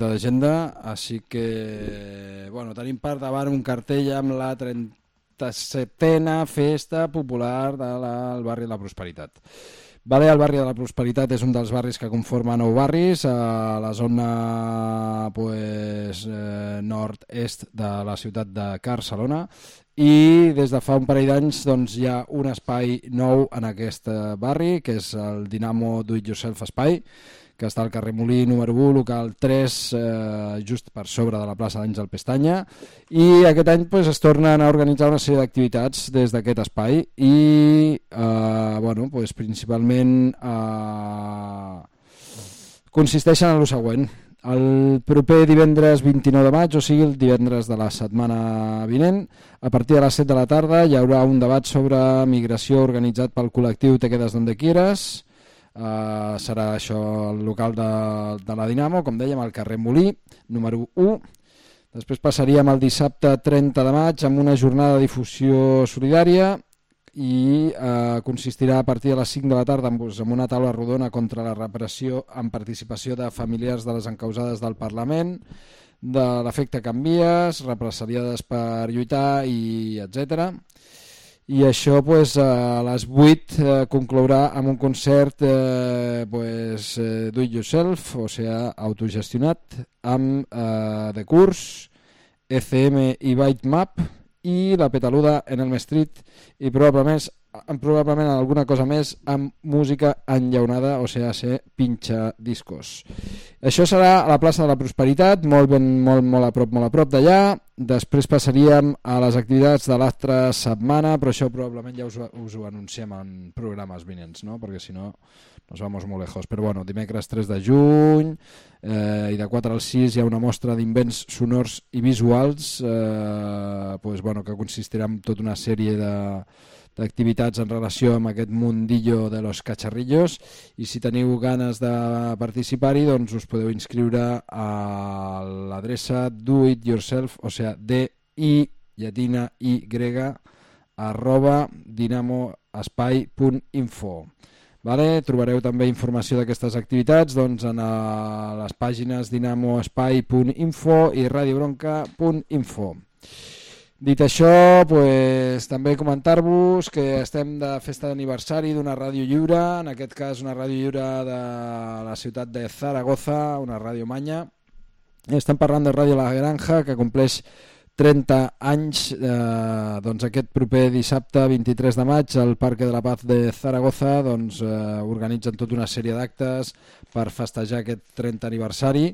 miqueta d'agenda, així que, bueno, tenim per davant un cartell amb la 37a festa popular del de barri de la Prosperitat. Vale, el barri de la Prosperitat és un dels barris que conforma nou barris a la zona pues, eh, nord-est de la ciutat de Barcelona i des de fa un parell d'anys doncs, hi ha un espai nou en aquest barri que és el Dinamo Do It Yourself Espai que està al carrer Molí número 1, local 3, eh, just per sobre de la plaça d'Àngel Pestanya. I aquest any pues, es tornen a organitzar una sèrie d'activitats des d'aquest espai i eh, bueno, pues, principalment eh, consisteixen en el següent. El proper divendres 29 de maig, o sigui el divendres de la setmana vinent, a partir de les 7 de la tarda hi haurà un debat sobre migració organitzat pel col·lectiu Te quedes donde quieras, Uh, serà això el local de, de la Dinamo, com dèiem, al carrer Molí, número 1. Després passaríem el dissabte 30 de maig amb una jornada de difusió solidària i eh, consistirà a partir de les 5 de la tarda amb una taula rodona contra la repressió amb participació de familiars de les encausades del Parlament, de l'efecte Canvies, represaliades per lluitar i etc i això pues, a les 8 eh, conclourà amb un concert eh, pues, eh, do it yourself, o sigui, autogestionat, amb eh, The Curs, ECM i Bytemap i la Petaluda en el Street i probablement probablement alguna cosa més amb música enllaunada, o sigui, ser pinxa discos. Això serà a la plaça de la Prosperitat, molt, ben, molt, molt a prop, molt a prop d'allà. Després passaríem a les activitats de l'altra setmana, però això probablement ja us, us ho anunciem en programes vinents, no? perquè si no nos vamos molt lejos. Però bueno, dimecres 3 de juny eh, i de 4 al 6 hi ha una mostra d'invents sonors i visuals eh, pues, bueno, que consistirà en tota una sèrie de d'activitats en relació amb aquest mundillo de los cacharrillos i si teniu ganes de participar-hi doncs us podeu inscriure a l'adreça do it yourself, o sigui, d i llatina i grega arroba dinamoespai.info Vale? Trobareu també informació d'aquestes activitats doncs, en les pàgines dinamoespai.info i radiobronca.info. Dit això, pues, també comentar-vos que estem de festa d'aniversari d'una ràdio lliure, en aquest cas una ràdio lliure de la ciutat de Zaragoza, una ràdio manya. Estem parlant de Ràdio La Granja, que compleix 30 anys, eh, doncs aquest proper dissabte 23 de maig al Parque de la Paz de Zaragoza doncs, eh, organitzen tota una sèrie d'actes per festejar aquest 30 aniversari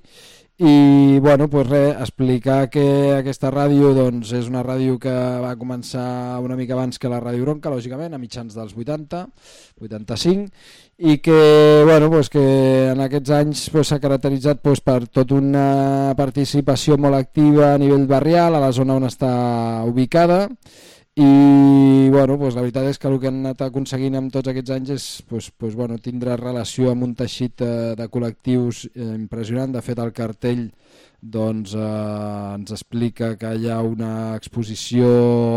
i bueno, pues res, explicar que aquesta ràdio doncs, és una ràdio que va començar una mica abans que la Ràdio Bronca, lògicament, a mitjans dels 80, 85, i que, bueno, pues que en aquests anys s'ha pues, caracteritzat pues, per tota una participació molt activa a nivell barrial, a la zona on està ubicada, i bueno, pues la veritat és que el que han anat aconseguint amb tots aquests anys és pues, pues, bueno, tindre relació amb un teixit eh, de col·lectius eh, impressionant. De fet, el cartell doncs, eh, ens explica que hi ha una exposició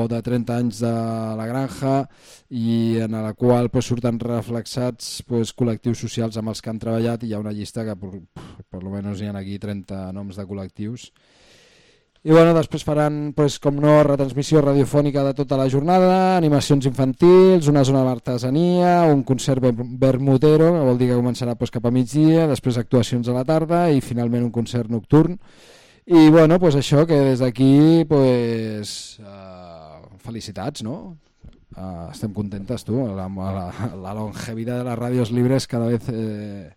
de 30 anys de la granja i en la qual pues, surten reflexats pues, col·lectius socials amb els que han treballat i hi ha una llista que per, per almenys hi ha aquí 30 noms de col·lectius i bueno, després faran, pues, com no, retransmissió radiofònica de tota la jornada, animacions infantils, una zona d'artesania, un concert bermutero, que vol dir que començarà pues, cap a migdia, després actuacions a la tarda i finalment un concert nocturn. I bueno, pues això, que des d'aquí pues, uh, felicitats, no? Uh, estem contentes, tu, la, la, la longevidad de les ràdios libres cada vez... Eh,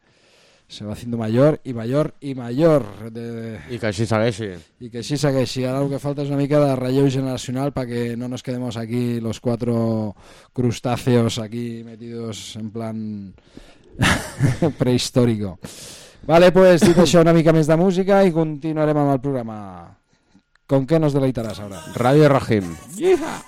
se va haciendo mayor y mayor y mayor. De... I que així segueixi. I que així segueixi. Ara el que falta és una mica de relleu generacional para que no nos quedemos aquí los cuatro crustáceos aquí metidos en plan *laughs* prehistórico. Vale, pues dit això una mica més de música i continuarem amb el programa. Com què nos deleitaràs ara? Ràdio Rahim. Yeah!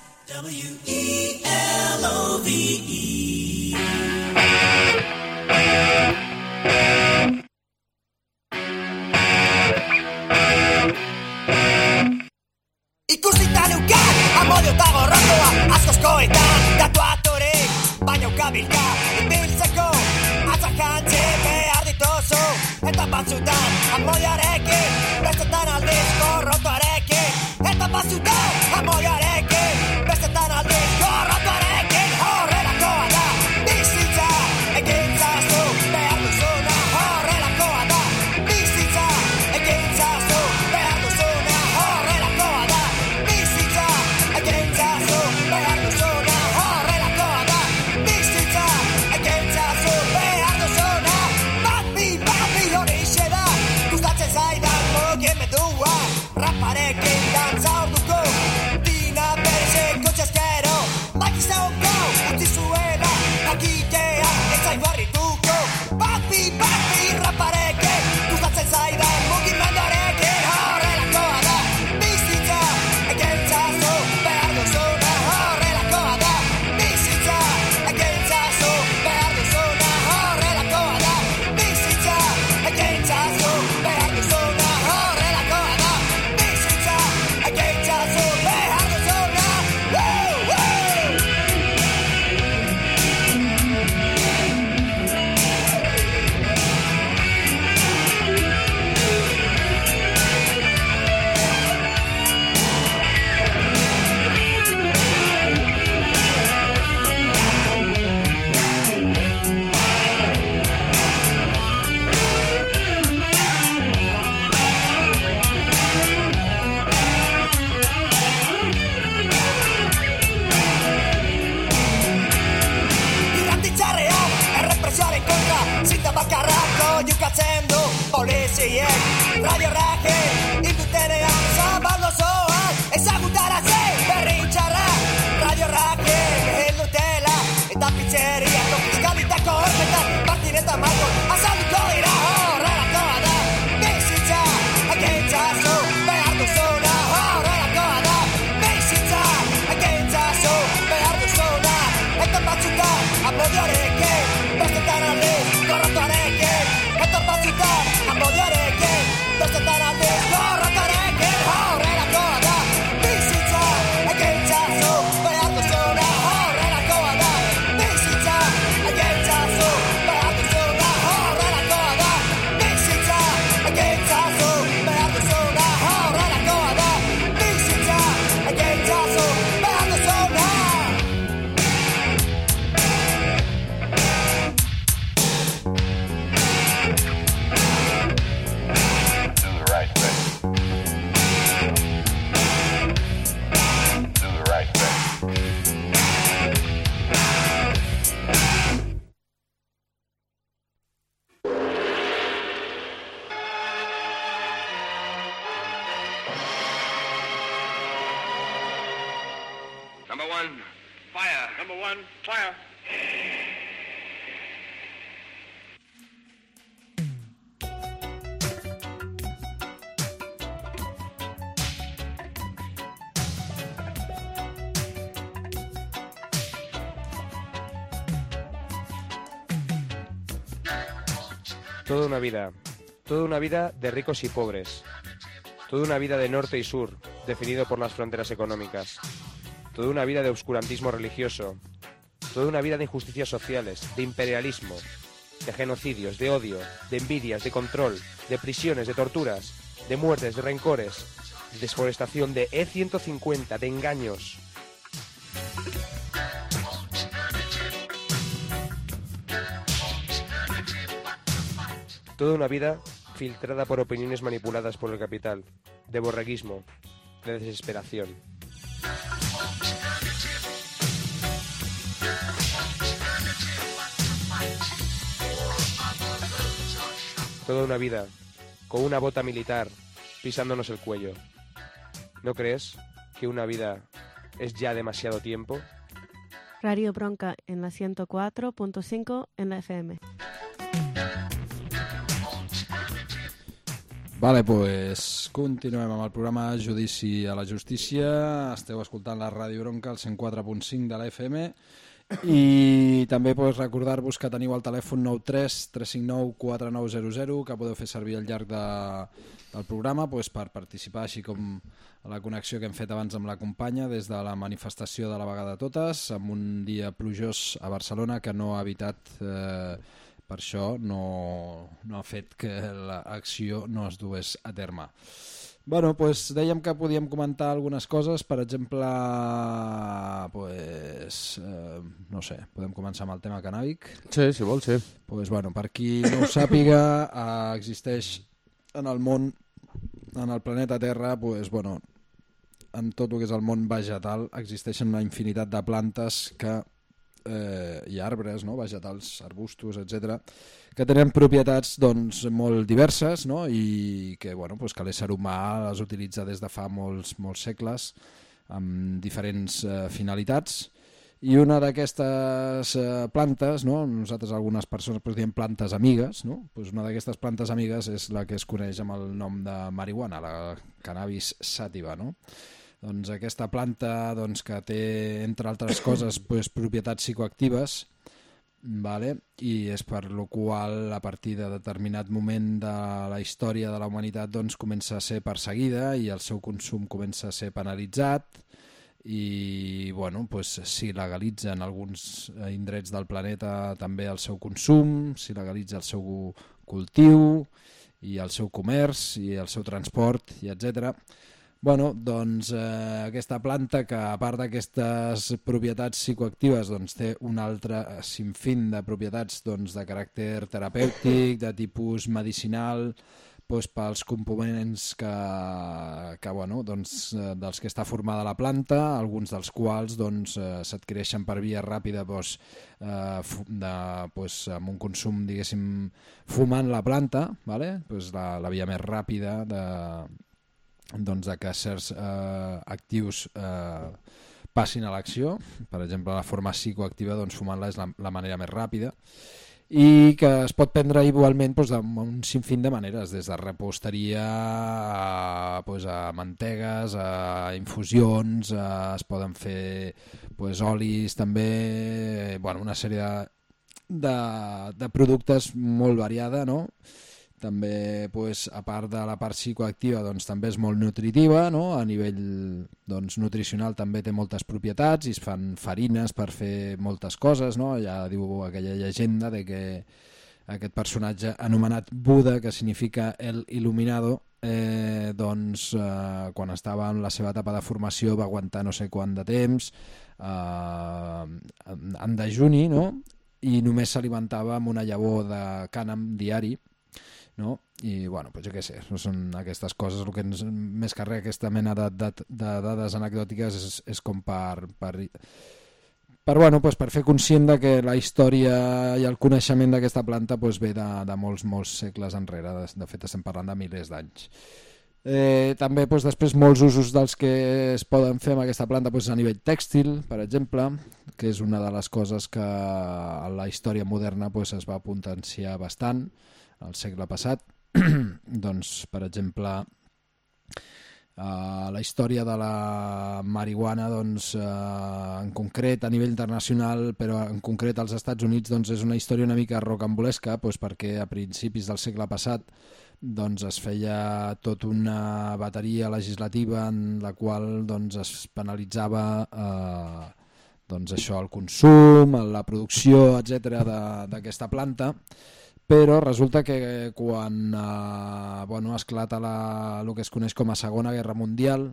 Ikusita neukat, amodio eta gorrotoa Askosko eta datuatorik Baina ukabilka, ibiltzeko Atzak jantzi behar dituzu Eta batzutan, amodioarekin Bestetan aldiz gorrotoarekin Eta batzutan, amodioarekin una vida. Toda una vida de ricos y pobres. Toda una vida de norte y sur, definido por las fronteras económicas. Toda una vida de obscurantismo religioso. Toda una vida de injusticias sociales, de imperialismo, de genocidios, de odio, de envidias, de control, de prisiones, de torturas, de muertes, de rencores, de desforestación, de E150, de engaños. Toda una vida filtrada por opiniones manipuladas por el capital, de borreguismo, de desesperación. Toda una vida, con una bota militar, pisándonos el cuello. ¿No crees que una vida es ya demasiado tiempo? Radio Bronca en la 104.5 en la FM. Vale, pues continuem amb el programa Judici a la Justícia. Esteu escoltant la Ràdio Bronca, el 104.5 de la FM. I també pues, recordar-vos que teniu el telèfon 93 359 4900 que podeu fer servir al llarg de, del programa pues, per participar, així com a la connexió que hem fet abans amb la companya des de la manifestació de la vegada totes, amb un dia plujós a Barcelona que no ha evitat... Eh, per això no, no ha fet que l'acció no es dués a terme. Bueno, pues dèiem que podíem comentar algunes coses, per exemple, pues, eh, no sé, podem començar amb el tema canàbic. Sí, si vols, sí. Pues, bueno, per qui no ho sàpiga, eh, existeix en el món, en el planeta Terra, pues, bueno, en tot el que és el món vegetal, existeixen una infinitat de plantes que eh, i arbres, no? vegetals, arbustos, etc que tenen propietats doncs, molt diverses no? i que, bueno, pues que l'ésser humà les utilitza des de fa molts, molts segles amb diferents eh, finalitats i una d'aquestes eh, plantes, no? nosaltres algunes persones pues, diem plantes amigues, no? pues una d'aquestes plantes amigues és la que es coneix amb el nom de marihuana, la cannabis sativa. No? Doncs aquesta planta doncs, que té, entre altres coses, pues, propietats psicoactives, vale? i és per lo qual a partir de determinat moment de la història de la humanitat doncs, comença a ser perseguida i el seu consum comença a ser penalitzat i bueno, pues, si legalitza en alguns indrets del planeta també el seu consum, si legalitza el seu cultiu i el seu comerç i el seu transport i etc. Bueno, doncs eh, aquesta planta que a part d'aquestes propietats psicoactives doncs, té un altre sinfín de propietats doncs, de caràcter terapèutic, de tipus medicinal, doncs, pels components que, que, bueno, doncs, eh, dels que està formada la planta, alguns dels quals doncs, eh, s'adquireixen per via ràpida doncs, eh, de, doncs, amb un consum diguéssim fumant la planta, vale? doncs la, la via més ràpida de, doncs, que certs eh, actius eh, passin a l'acció, per exemple la forma psicoactiva doncs, fumant-la és la, la manera més ràpida i que es pot prendre igualment doncs, amb un sinfín de maneres, des de reposteria a, doncs, a mantegues, a infusions, a, es poden fer doncs, olis també, bueno, una sèrie de, de, de productes molt variada, no?, també pues, a part de la part psicoactiva doncs, també és molt nutritiva no? a nivell doncs, nutricional també té moltes propietats i es fan farines per fer moltes coses no? ja diu aquella llegenda de que aquest personatge anomenat Buda que significa el il·luminado eh, doncs eh, quan estava en la seva etapa de formació va aguantar no sé quant de temps eh, en dejuni no? i només s'alimentava amb una llavor de cànem diari no? i bueno, pues jo què sé, són aquestes coses el que ens, més que res aquesta mena de, de, de dades anecdòtiques és, és com per, per, per, bueno, pues per fer conscient de que la història i el coneixement d'aquesta planta pues ve de, de molts, molts segles enrere, de, de fet estem parlant de milers d'anys. Eh, també pues, després molts usos dels que es poden fer amb aquesta planta pues, a nivell tèxtil, per exemple, que és una de les coses que a la història moderna pues, es va potenciar bastant, al segle passat. *clears throat* doncs, per exemple, Uh, la història de la marihuana doncs, uh, en concret a nivell internacional però en concret als Estats Units doncs, és una història una mica rocambolesca doncs, perquè a principis del segle passat doncs, es feia tot una bateria legislativa en la qual doncs, es penalitzava eh, doncs, això el consum, la producció etc d'aquesta planta però resulta que quan eh, bueno, esclata la, el que es coneix com a Segona Guerra Mundial,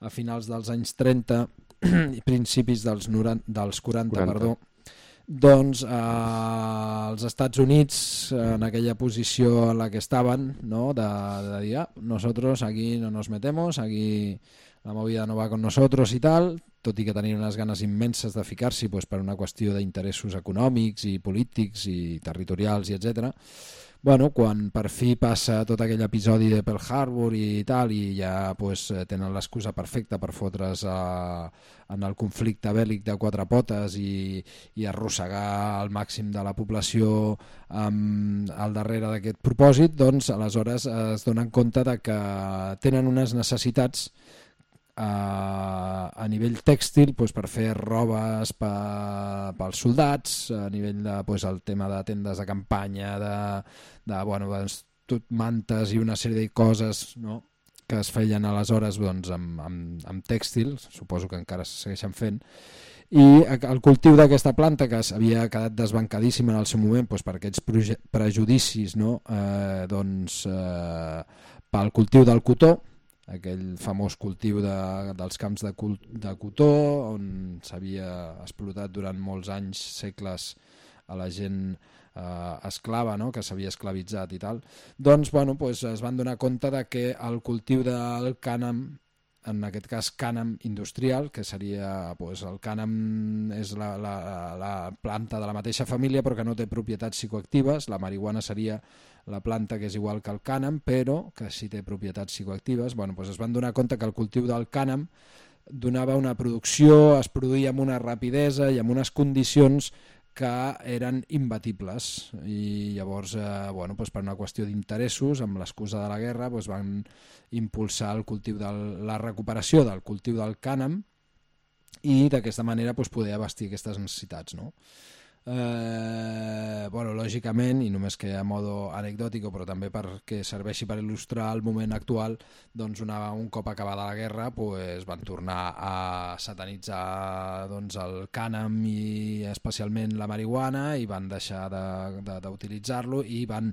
a finals dels anys 30 *clears throat* i principis dels, 90, dels 40, 40. perdó, doncs eh, els Estats Units en aquella posició en la que estaven no? de, de dir ah, nosotros aquí no nos metemos aquí la movida no va con nosotros i tal, tot i que tenien unes ganes immenses de ficar-s'hi pues, per una qüestió d'interessos econòmics i polítics i territorials i etc. Bueno, quan per fi passa tot aquell episodi de Pearl Harbor i tal, i ja pues, tenen l'excusa perfecta per fotre's a, en el conflicte bèl·lic de quatre potes i, i arrossegar el màxim de la població um, al darrere d'aquest propòsit, doncs aleshores es donen compte de que tenen unes necessitats a, a nivell tèxtil pues, per fer robes pels soldats, a nivell de pues, el tema de tendes de campanya, de, de bueno, doncs, tot mantes i una sèrie de coses no? que es feien aleshores doncs, amb, amb, amb tèxtil, suposo que encara se segueixen fent, i el cultiu d'aquesta planta que s'havia quedat desbancadíssim en el seu moment doncs, per aquests prejudicis no? eh, doncs, eh, pel cultiu del cotó aquell famós cultiu de, dels camps de, de cotó on s'havia explotat durant molts anys, segles a la gent eh, esclava, no? que s'havia esclavitzat i tal, doncs bueno, pues es van donar compte de que el cultiu del cànem en aquest cas cànem industrial, que seria pues, el cànem és la, la, la planta de la mateixa família però que no té propietats psicoactives, la marihuana seria la planta que és igual que el cànem però que sí té propietats psicoactives. Bueno, doncs es van donar compte que el cultiu del cànem donava una producció, es produïa amb una rapidesa i amb unes condicions que eren imbatibles i llavors eh, bueno, doncs per una qüestió d'interessos amb l'excusa de la guerra doncs van impulsar el cultiu de la recuperació del cultiu del cànem i d'aquesta manera doncs, poder abastir aquestes necessitats no? Eh, bueno, lògicament, i només que a modo anecdòtic, però també perquè serveixi per il·lustrar el moment actual, doncs una, un cop acabada la guerra pues, van tornar a satanitzar doncs, el cànem i especialment la marihuana i van deixar d'utilitzar-lo i van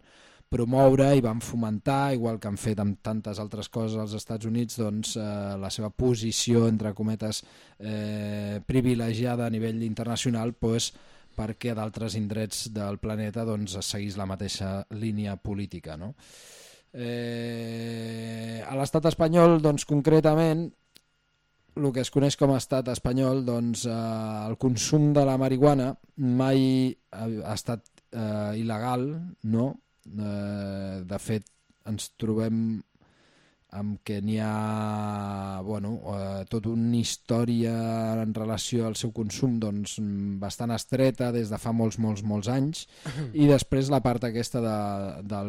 promoure i van fomentar, igual que han fet amb tantes altres coses als Estats Units, doncs, eh, la seva posició, entre cometes, eh, privilegiada a nivell internacional, pues, perquè d'altres indrets del planeta doncs, es seguís la mateixa línia política. No? Eh, a l'estat espanyol, doncs, concretament, el que es coneix com a estat espanyol, doncs, eh, el consum de la marihuana mai ha, ha estat eh, il·legal, no? Eh, de fet, ens trobem amb què n'hi ha bueno, eh, tota una història en relació al seu consum doncs, bastant estreta des de fa molts, molts, molts anys *clears throat* i després la part aquesta de, de,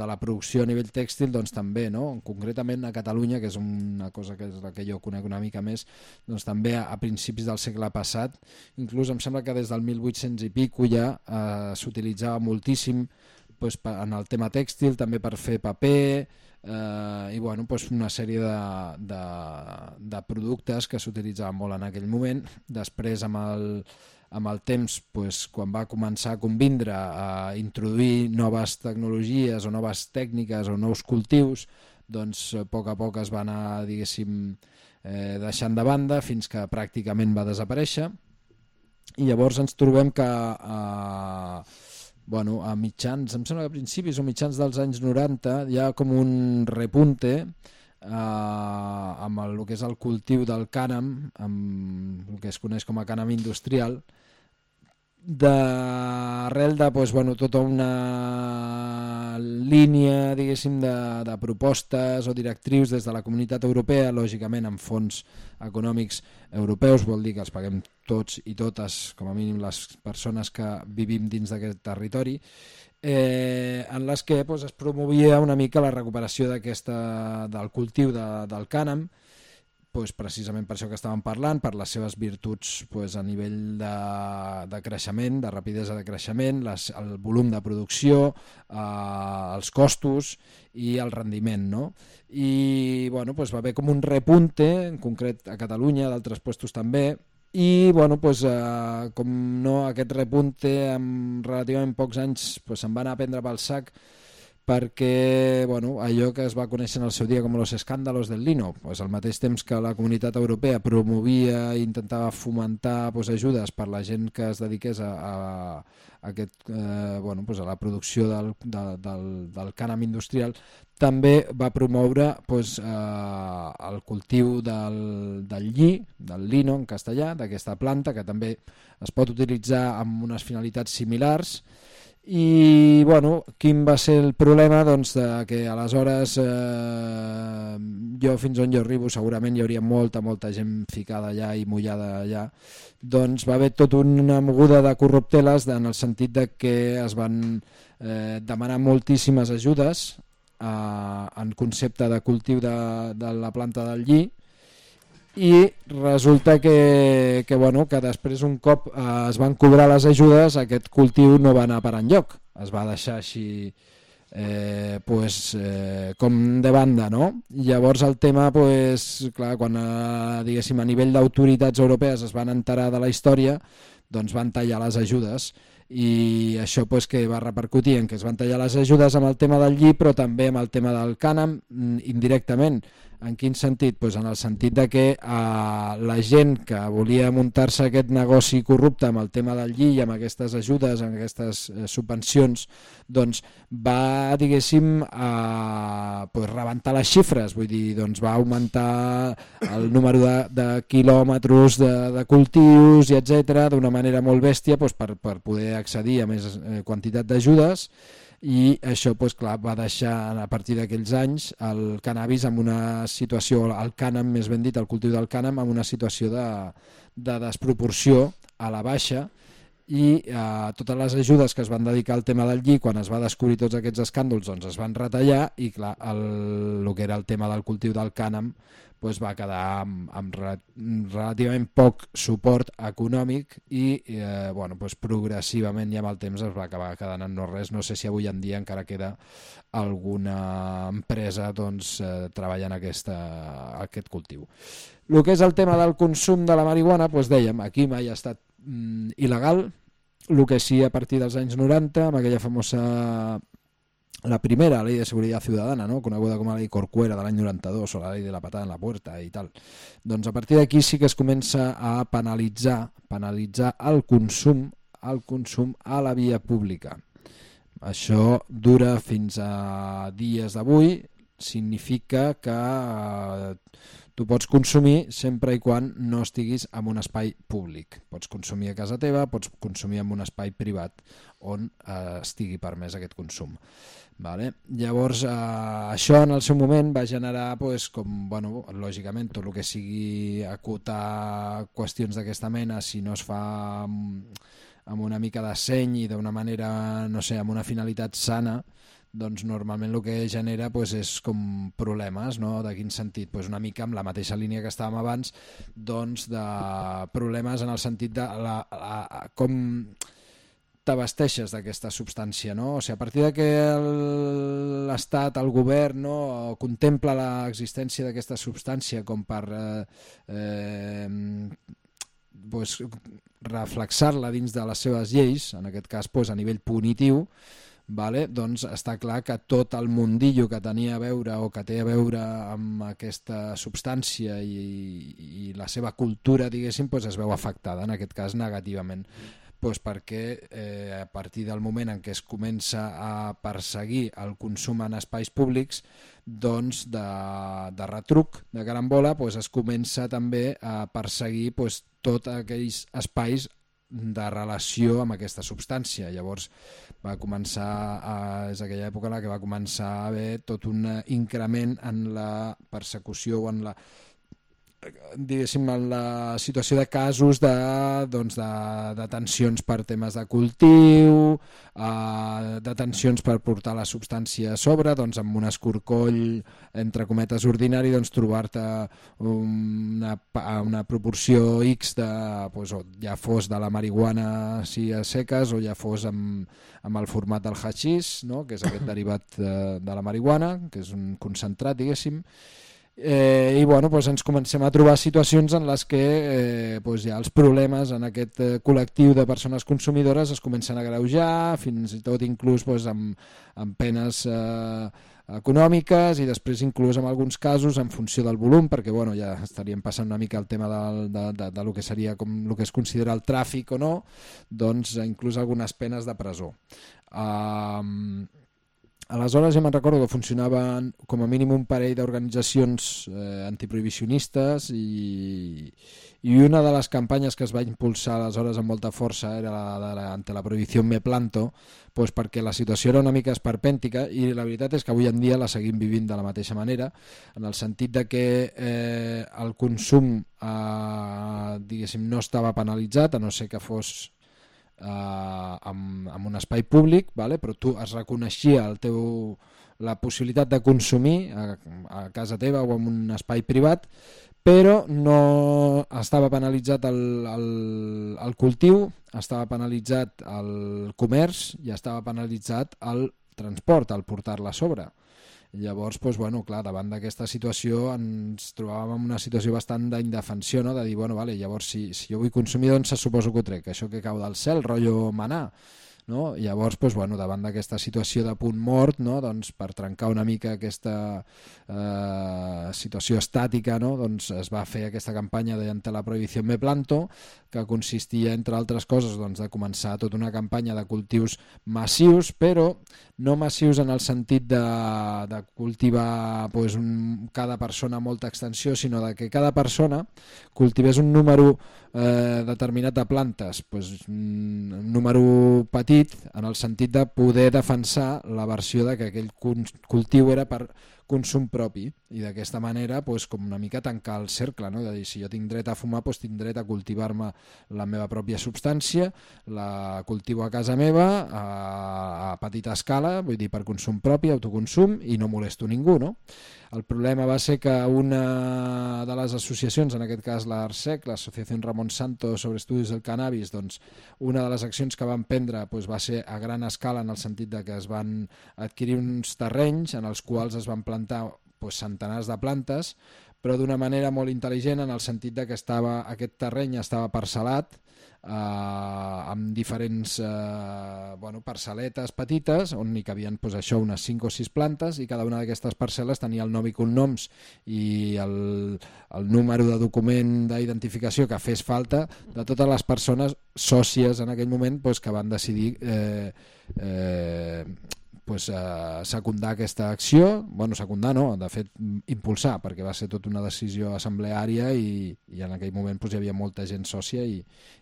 de la producció a nivell tèxtil doncs també, no? concretament a Catalunya que és una cosa que és la que jo conec una mica més, doncs també a, a principis del segle passat, inclús em sembla que des del 1800 i pico ja eh, s'utilitzava moltíssim doncs, en el tema tèxtil, també per fer paper, eh, i bueno, pues una sèrie de, de, de productes que s'utilitzaven molt en aquell moment. Després, amb el, amb el temps, pues, quan va començar a convindre a introduir noves tecnologies o noves tècniques o nous cultius, doncs a poc a poc es va anar, diguéssim, eh, deixant de banda fins que pràcticament va desaparèixer i llavors ens trobem que eh, bueno, a mitjans, em sembla que a principis o mitjans dels anys 90 hi ha com un repunte eh, amb el, el que és el cultiu del cànem, amb el que es coneix com a cànem industrial, d'arrel de pues, bueno, tota una línia de, de propostes o directrius des de la comunitat europea, lògicament amb fons econòmics europeus, vol dir que els paguem tots i totes, com a mínim les persones que vivim dins d'aquest territori, eh, en les que pues, es promovia una mica la recuperació del cultiu de, del cànem, pues, precisament per això que estàvem parlant, per les seves virtuts pues, a nivell de, de creixement, de rapidesa de creixement, les, el volum de producció, eh, els costos i el rendiment. No? I bueno, pues, va haver com un repunte, en concret a Catalunya, d'altres puestos també, i bueno, pues, eh, com no aquest repunte en relativament pocs anys pues, se'n va anar a prendre pel sac perquè bueno, allò que es va conèixer en el seu dia com els escàndalos del Lino, pues, al mateix temps que la comunitat europea promovia i intentava fomentar pues, ajudes per la gent que es dediqués a, a, a, aquest, eh, bueno, pues, a la producció del, de, del, del cànem industrial, també va promoure pues, eh, el cultiu del, del lli, del lino en castellà, d'aquesta planta, que també es pot utilitzar amb unes finalitats similars, i bueno, quin va ser el problema doncs, de que aleshores eh, jo fins on jo arribo segurament hi hauria molta molta gent ficada allà i mullada allà doncs va haver tot una moguda de corrupteles en el sentit de que es van eh, demanar moltíssimes ajudes eh, en concepte de cultiu de, de la planta del lli i resulta que, que, bueno, que després un cop eh, es van cobrar les ajudes aquest cultiu no va anar per enlloc. Es va deixar així eh, pues, eh, com de banda no? llavors el tema pues, clar, quan eh, diguéssim a nivell d'autoritats europees es van enterar de la història doncs van tallar les ajudes. I això pues, que va repercutir en que es van tallar les ajudes amb el tema del lli però també amb el tema del cànem mm, indirectament En quin sentit? Pues en el sentit de que eh, la gent que volia muntar-se aquest negoci corrupte amb el tema del lli i amb aquestes ajudes, amb aquestes eh, subvencions, doncs va, diguéssim, a pues, rebentar les xifres, vull dir, doncs va augmentar el número de, de quilòmetres de, de cultius i etc d'una manera molt bèstia pues, per, per poder accedir a més eh, quantitat d'ajudes i això pues, clar, va deixar a partir d'aquells anys el cannabis en una situació, el cànem més ben dit, el cultiu del cànem en una situació de, de desproporció a la baixa. I eh, totes les ajudes que es van dedicar al tema del lli quan es va descobrir tots aquests escàndols doncs es van retallar i clar, el, el que era el tema del cultiu del cànem doncs va quedar amb, amb relativament poc suport econòmic i eh, bueno, doncs progressivament i amb el temps es va acabar quedant en no res. No sé si avui en dia encara queda alguna empresa doncs, eh, treballant aquesta, aquest cultiu. El que és el tema del consum de la marihuana, doncs dèiem, aquí mai ha estat mm, il·legal, el que sí a partir dels anys 90, amb aquella famosa la primera ley de seguridad ciudadana, no? coneguda com a llei Corcuera de l'any 92 o la llei de la patada en la puerta i tal. Doncs a partir d'aquí sí que es comença a penalitzar, penalitzar el consum, el consum a la via pública. Això dura fins a dies d'avui, significa que eh, tu pots consumir sempre i quan no estiguis en un espai públic. Pots consumir a casa teva, pots consumir en un espai privat on eh, estigui permès aquest consum. Vale? Llavors, eh, això en el seu moment va generar, pues, com, bueno, lògicament, tot el que sigui acotar qüestions d'aquesta mena, si no es fa amb, amb una mica de seny i d'una manera, no sé, amb una finalitat sana, doncs normalment el que genera pues, és com problemes, no? de quin sentit? Pues una mica amb la mateixa línia que estàvem abans, doncs de problemes en el sentit de la, la, com t'abasteixes d'aquesta substància, no? O sigui, a partir de que l'Estat, el govern, no, contempla l'existència d'aquesta substància com per eh, eh, pues, reflexar-la dins de les seves lleis, en aquest cas pues, a nivell punitiu, vale? doncs està clar que tot el mundillo que tenia a veure o que té a veure amb aquesta substància i, i la seva cultura, diguéssim, pues, es veu afectada, en aquest cas negativament doncs perquè eh, a partir del moment en què es comença a perseguir el consum en espais públics doncs de, de retruc, de carambola, doncs es comença també a perseguir doncs, tots aquells espais de relació amb aquesta substància. Llavors va començar, a, és aquella època en la que va començar a haver tot un increment en la persecució o en la diguéssim, en la situació de casos de, doncs, de, de tensions per temes de cultiu, eh, de tensions per portar la substància a sobre, doncs amb un escorcoll, entre cometes, ordinari, doncs trobar-te una, una proporció X de, doncs, ja fos de la marihuana si a seques o ja fos amb, amb el format del hachís, no? que és aquest *coughs* derivat de, de la marihuana, que és un concentrat, diguéssim, Eh, I bueno, doncs ens comencem a trobar situacions en les que eh, doncs ja els problemes en aquest eh, col·lectiu de persones consumidores es comencen a greujar, fins i tot inclús doncs, amb, amb penes eh, econòmiques i després inclús en alguns casos en funció del volum, perquè bueno, ja estaríem passant una mica el tema del, de, de, de lo que seria com el que es considera el tràfic o no, doncs inclús algunes penes de presó. Um, Aleshores ja me'n recordo que funcionaven com a mínim un parell d'organitzacions eh, antiprohibicionistes i, i una de les campanyes que es va impulsar aleshores amb molta força era la de la, ante la prohibició me planto pues perquè la situació era una mica esperpèntica i la veritat és que avui en dia la seguim vivint de la mateixa manera en el sentit de que eh, el consum eh, no estava penalitzat a no ser que fos eh, amb, amb un espai públic, vale? però tu es reconeixia el teu, la possibilitat de consumir a, a casa teva o en un espai privat, però no estava penalitzat el, el, el cultiu, estava penalitzat el comerç i estava penalitzat el transport, el portar-la a sobre. Llavors, doncs, bueno, clar, davant d'aquesta situació ens trobàvem en una situació bastant d'indefensió, no? de dir, bueno, vale, llavors si, si jo vull consumir, doncs suposo que ho trec, això que cau del cel, rotllo manar, No? Llavors, doncs, bueno, davant d'aquesta situació de punt mort, no? doncs, per trencar una mica aquesta eh, situació estàtica, no? doncs, es va fer aquesta campanya de ante la prohibició me planto, que consistia, entre altres coses, doncs, de començar tota una campanya de cultius massius, però no massius en el sentit de, de cultivar pues, un, cada persona molta extensió, sinó de que cada persona cultivés un número eh, determinat de plantes, pues, un número petit en el sentit de poder defensar la versió de que aquell cultiu era per consum propi i d'aquesta manera pues, com una mica tancar el cercle, no? de dir, si jo tinc dret a fumar pues, tinc dret a cultivar-me la meva pròpia substància, la cultivo a casa meva a, a petita escala, vull dir per consum propi, autoconsum i no molesto ningú. No? El problema va ser que una de les associacions, en aquest cas l'ARSEC, l'Associació Ramon Santo sobre Estudis del Cannabis, doncs una de les accions que van prendre doncs, va ser a gran escala en el sentit de que es van adquirir uns terrenys en els quals es van plantar doncs, centenars de plantes, però d'una manera molt intel·ligent en el sentit de que estava, aquest terreny estava parcel·lat eh, amb diferents eh, bueno, parcel·letes petites on hi cabien pues, això unes 5 o 6 plantes i cada una d'aquestes parcel·les tenia el nom i cognoms i el, el número de document d'identificació que fes falta de totes les persones sòcies en aquell moment pues, que van decidir eh, eh, pues, eh, secundar aquesta acció, bueno, secundar no, de fet impulsar, perquè va ser tota una decisió assembleària i, i en aquell moment pues, hi havia molta gent sòcia i,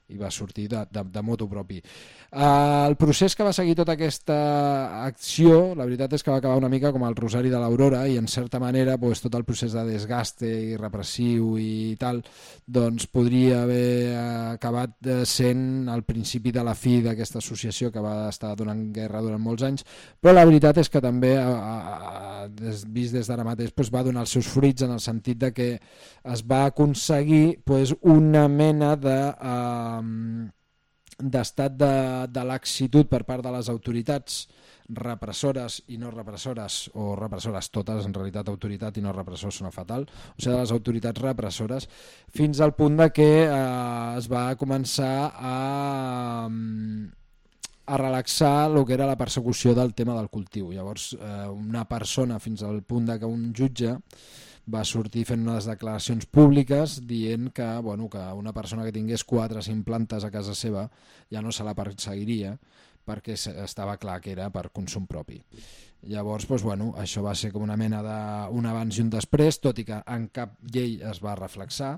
i va sortir de, de, de moto propi. Uh, el procés que va seguir tota aquesta acció, la veritat és que va acabar una mica com el Rosari de l'Aurora i en certa manera pues, tot el procés de desgaste i repressiu i tal doncs podria haver acabat sent el principi de la fi d'aquesta associació que va estar donant guerra durant molts anys, però la veritat és que també a, a, des, vist des d'ara mateix pues, va donar els seus fruits en el sentit de que es va aconseguir pues, una mena de... Uh, d'estat de, de laxitud per part de les autoritats repressores i no repressores, o repressores totes, en realitat autoritat i no repressors sona fatal, o sigui, de les autoritats repressores, fins al punt de que eh, es va començar a, a relaxar el que era la persecució del tema del cultiu. Llavors, eh, una persona, fins al punt de que un jutge va sortir fent unes declaracions públiques dient que, bueno, que una persona que tingués 4 o 5 plantes a casa seva ja no se la perseguiria perquè estava clar que era per consum propi. Llavors, doncs, bueno, això va ser com una mena d'un abans i un després, tot i que en cap llei es va reflexar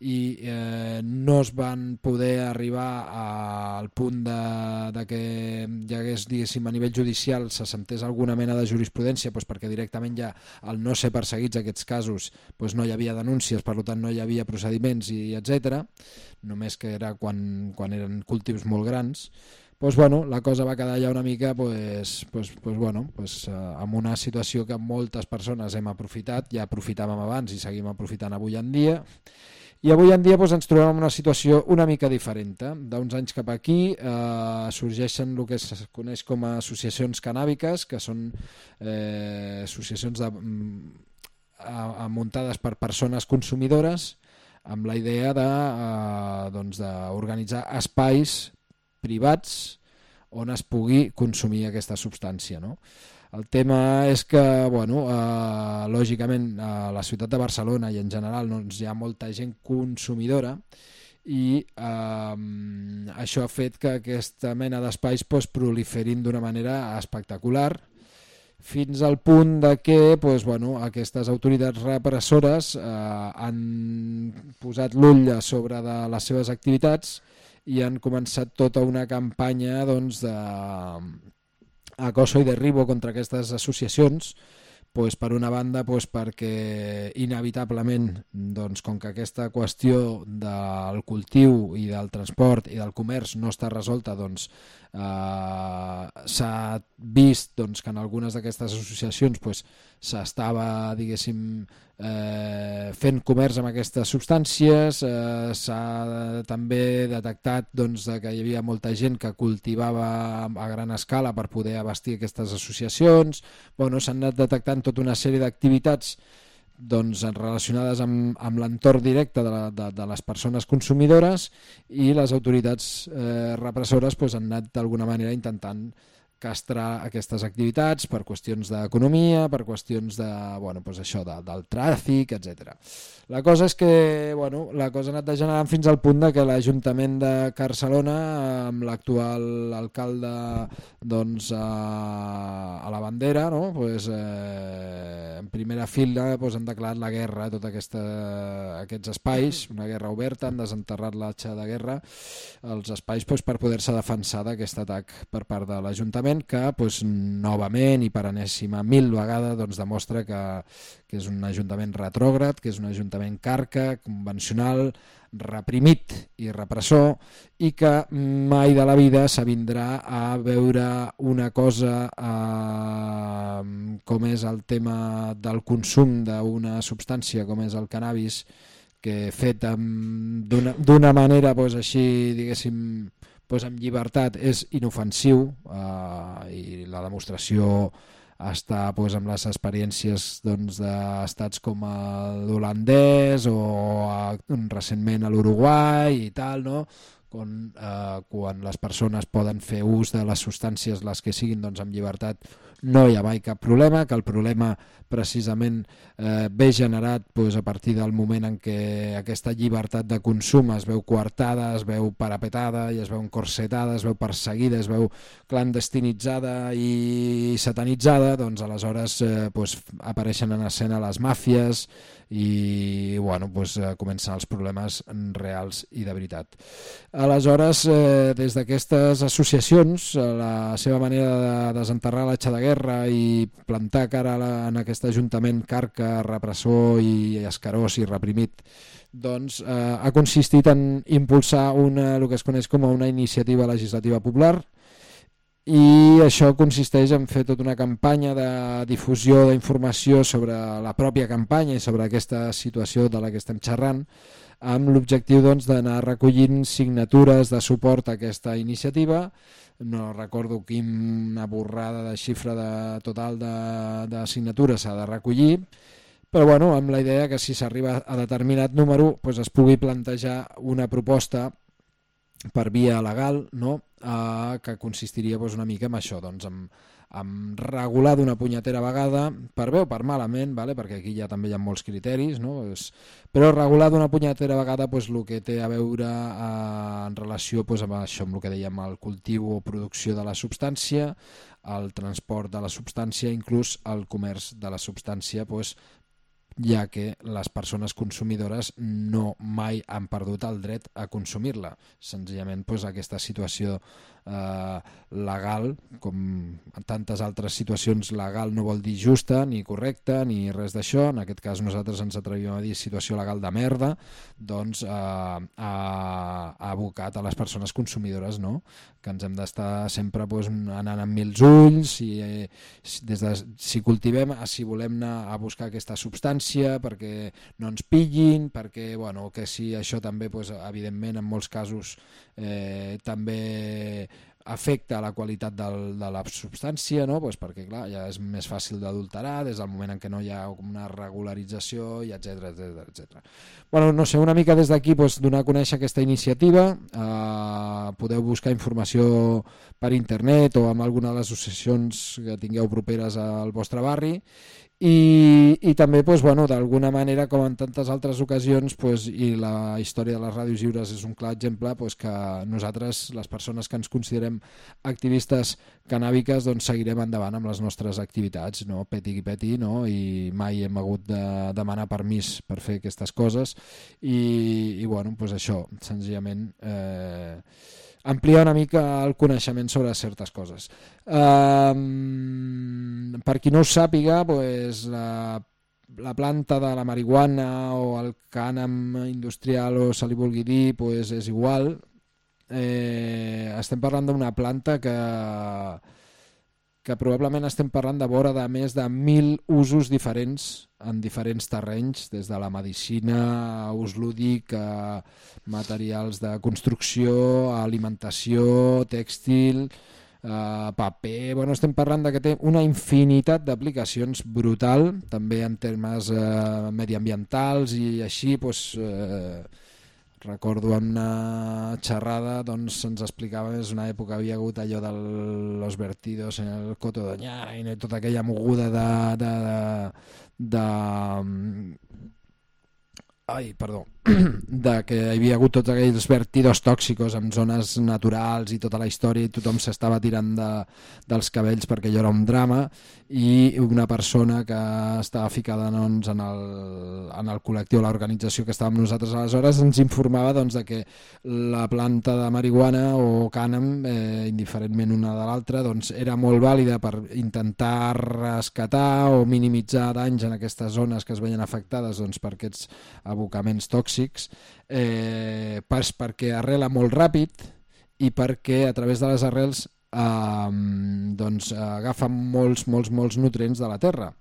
i eh, no es van poder arribar al punt de, de que hi hagués, diguéssim, a nivell judicial se sentés alguna mena de jurisprudència doncs perquè directament ja al no ser perseguits aquests casos doncs no hi havia denúncies, per tant no hi havia procediments i etc. només que era quan, quan eren cultius molt grans pues bueno, la cosa va quedar ja una mica pues, pues, pues bueno, pues, uh, amb una situació que moltes persones hem aprofitat, ja aprofitàvem abans i seguim aprofitant avui en dia i avui en dia doncs, ens trobem en una situació una mica diferent. D'uns anys cap aquí eh, sorgeixen el que es coneix com a associacions canàbiques, que són eh, associacions de, a, a, muntades per persones consumidores amb la idea d'organitzar eh, doncs, espais privats on es pugui consumir aquesta substància. No? El tema és que, bueno, eh, lògicament, a la ciutat de Barcelona i en general doncs, hi ha molta gent consumidora i eh, això ha fet que aquesta mena d'espais pues, proliferin d'una manera espectacular fins al punt de que pues, bueno, aquestes autoritats repressores eh, han posat l'ull sobre de les seves activitats i han començat tota una campanya doncs, de, acoso i derribo contra aquestes associacions pues, per una banda pues, perquè inevitablement doncs, com que aquesta qüestió del cultiu i del transport i del comerç no està resolta doncs, eh, s'ha vist doncs, que en algunes d'aquestes associacions pues, s'estava diguéssim eh, fent comerç amb aquestes substàncies. Eh, s'ha també detectat doncs, que hi havia molta gent que cultivava a gran escala per poder abastir aquestes associacions. Bueno, s'han anat detectant tota una sèrie d'activitats doncs, relacionades amb, amb l'entorn directe de, la, de, de les persones consumidores i les autoritats eh, repressores doncs, han anat d'alguna manera intentant castrar aquestes activitats per qüestions d'economia, per qüestions de, bueno, doncs això, de, del tràfic, etc. La cosa és que bueno, la cosa ha anat degenerant fins al punt de que l'Ajuntament de Barcelona, amb l'actual alcalde doncs, a, a la bandera, no? pues, eh, en primera fila pues, han declarat la guerra a tots aquests espais, una guerra oberta, han desenterrat l'atxa de guerra, els espais pues, per poder-se defensar d'aquest atac per part de l'Ajuntament Parlament que pues, novament i per enèsima mil vegades doncs, demostra que, que és un ajuntament retrògrad, que és un ajuntament carca, convencional, reprimit i repressor i que mai de la vida s'avindrà a veure una cosa eh, com és el tema del consum d'una substància com és el cannabis que fet d'una manera pues, així diguéssim doncs amb llibertat és inofensiu eh, i la demostració està doncs, amb les experiències doncs, d'estats com l'holandès o a, recentment a l'Uruguai i tal, no? quan, eh, quan les persones poden fer ús de les substàncies les que siguin doncs, amb llibertat no hi ha mai cap problema, que el problema precisament eh, ve generat doncs, a partir del moment en què aquesta llibertat de consum es veu coartada, es veu parapetada i es veu encorsetada, es veu perseguida, es veu clandestinitzada i satanitzada, doncs aleshores eh, doncs, apareixen en escena les màfies i bueno, doncs, comencen els problemes reals i de veritat. Aleshores, eh, des d'aquestes associacions, eh, la seva manera de desenterrar l'atxa de guerra i plantar cara en aquest ajuntament carca, repressor i escarós i reprimit doncs, eh, ha consistit en impulsar una, el que es coneix com una iniciativa legislativa popular i això consisteix en fer tota una campanya de difusió d'informació sobre la pròpia campanya i sobre aquesta situació de la que estem xerrant amb l'objectiu doncs, d'anar recollint signatures de suport a aquesta iniciativa. No recordo quina borrada de xifra de total de, de signatures s'ha de recollir, però bueno, amb la idea que si s'arriba a determinat número doncs es pugui plantejar una proposta per via legal no? eh, que consistiria doncs, una mica en això, doncs, en, amb regular d'una punyetera vegada, per bé o per malament, vale? perquè aquí ja també hi ha molts criteris, no? es, però regular d'una punyetera vegada pues, el que té a veure eh, en relació pues, amb això, amb el que dèiem, el cultiu o producció de la substància, el transport de la substància, inclús el comerç de la substància pues, ja que les persones consumidores no mai han perdut el dret a consumir-la. Senzillament doncs, aquesta situació eh, legal, com en tantes altres situacions, legal no vol dir justa ni correcta ni res d'això, en aquest cas nosaltres ens atrevim a dir situació legal de merda, doncs eh, ha, ha abocat a les persones consumidores no? que ens hem d'estar sempre doncs, anant amb mils ulls i eh, des de, si cultivem, si volem anar a buscar aquesta substància perquè no ens pillin, perquè bueno, que si això també doncs, evidentment en molts casos eh, també afecta la qualitat del, de la substància, no? pues perquè clar, ja és més fàcil d'adulterar des del moment en què no hi ha una regularització i etc etc etc. Bueno, no sé, una mica des d'aquí pues, donar a conèixer aquesta iniciativa, eh, podeu buscar informació per internet o amb alguna de les associacions que tingueu properes al vostre barri i, i també pues, bueno, d'alguna manera com en tantes altres ocasions pues, i la història de les ràdios lliures és un clar exemple pues, que nosaltres, les persones que ens considerem activistes canàbiques doncs, seguirem endavant amb les nostres activitats no? peti i peti no? i mai hem hagut de demanar permís per fer aquestes coses i, i bueno, pues això senzillament eh, ampliar una mica el coneixement sobre certes coses. Um, per qui no ho sàpiga, pues, la, la planta de la marihuana o el cànem industrial o se li vulgui dir pues, és igual. Eh, estem parlant d'una planta que que probablement estem parlant de vora de més de mil usos diferents en diferents terrenys, des de la medicina, a ús lúdic, a materials de construcció, a alimentació, tèxtil, eh, paper, bueno, estem parlant de que té una infinitat d'aplicacions brutal, també en termes eh, mediambientals i així, doncs, eh, recordo en una xerrada doncs se'ns explicava és una època havia hagut allò de los vertidos en el Coto d'Oñà i tota aquella moguda de, de, de, de ai, perdó, *clears throat* de que hi havia hagut tots aquells vertidos tòxicos en zones naturals i tota la història i tothom s'estava tirant de, dels cabells perquè allò era un drama i una persona que estava ficada doncs, en, el, en el col·lectiu, l'organització que estàvem nosaltres. Aleshores, ens informava doncs, de que la planta de marihuana o cànem, eh, indiferentment una de l'altra, doncs, era molt vàlida per intentar rescatar o minimitzar danys en aquestes zones que es veien afectades doncs, per aquests abocaments tòxics eh, pas perquè arrela molt ràpid i perquè a través de les arrels eh, doncs, agafa molts, molts, molts nutrients de la terra.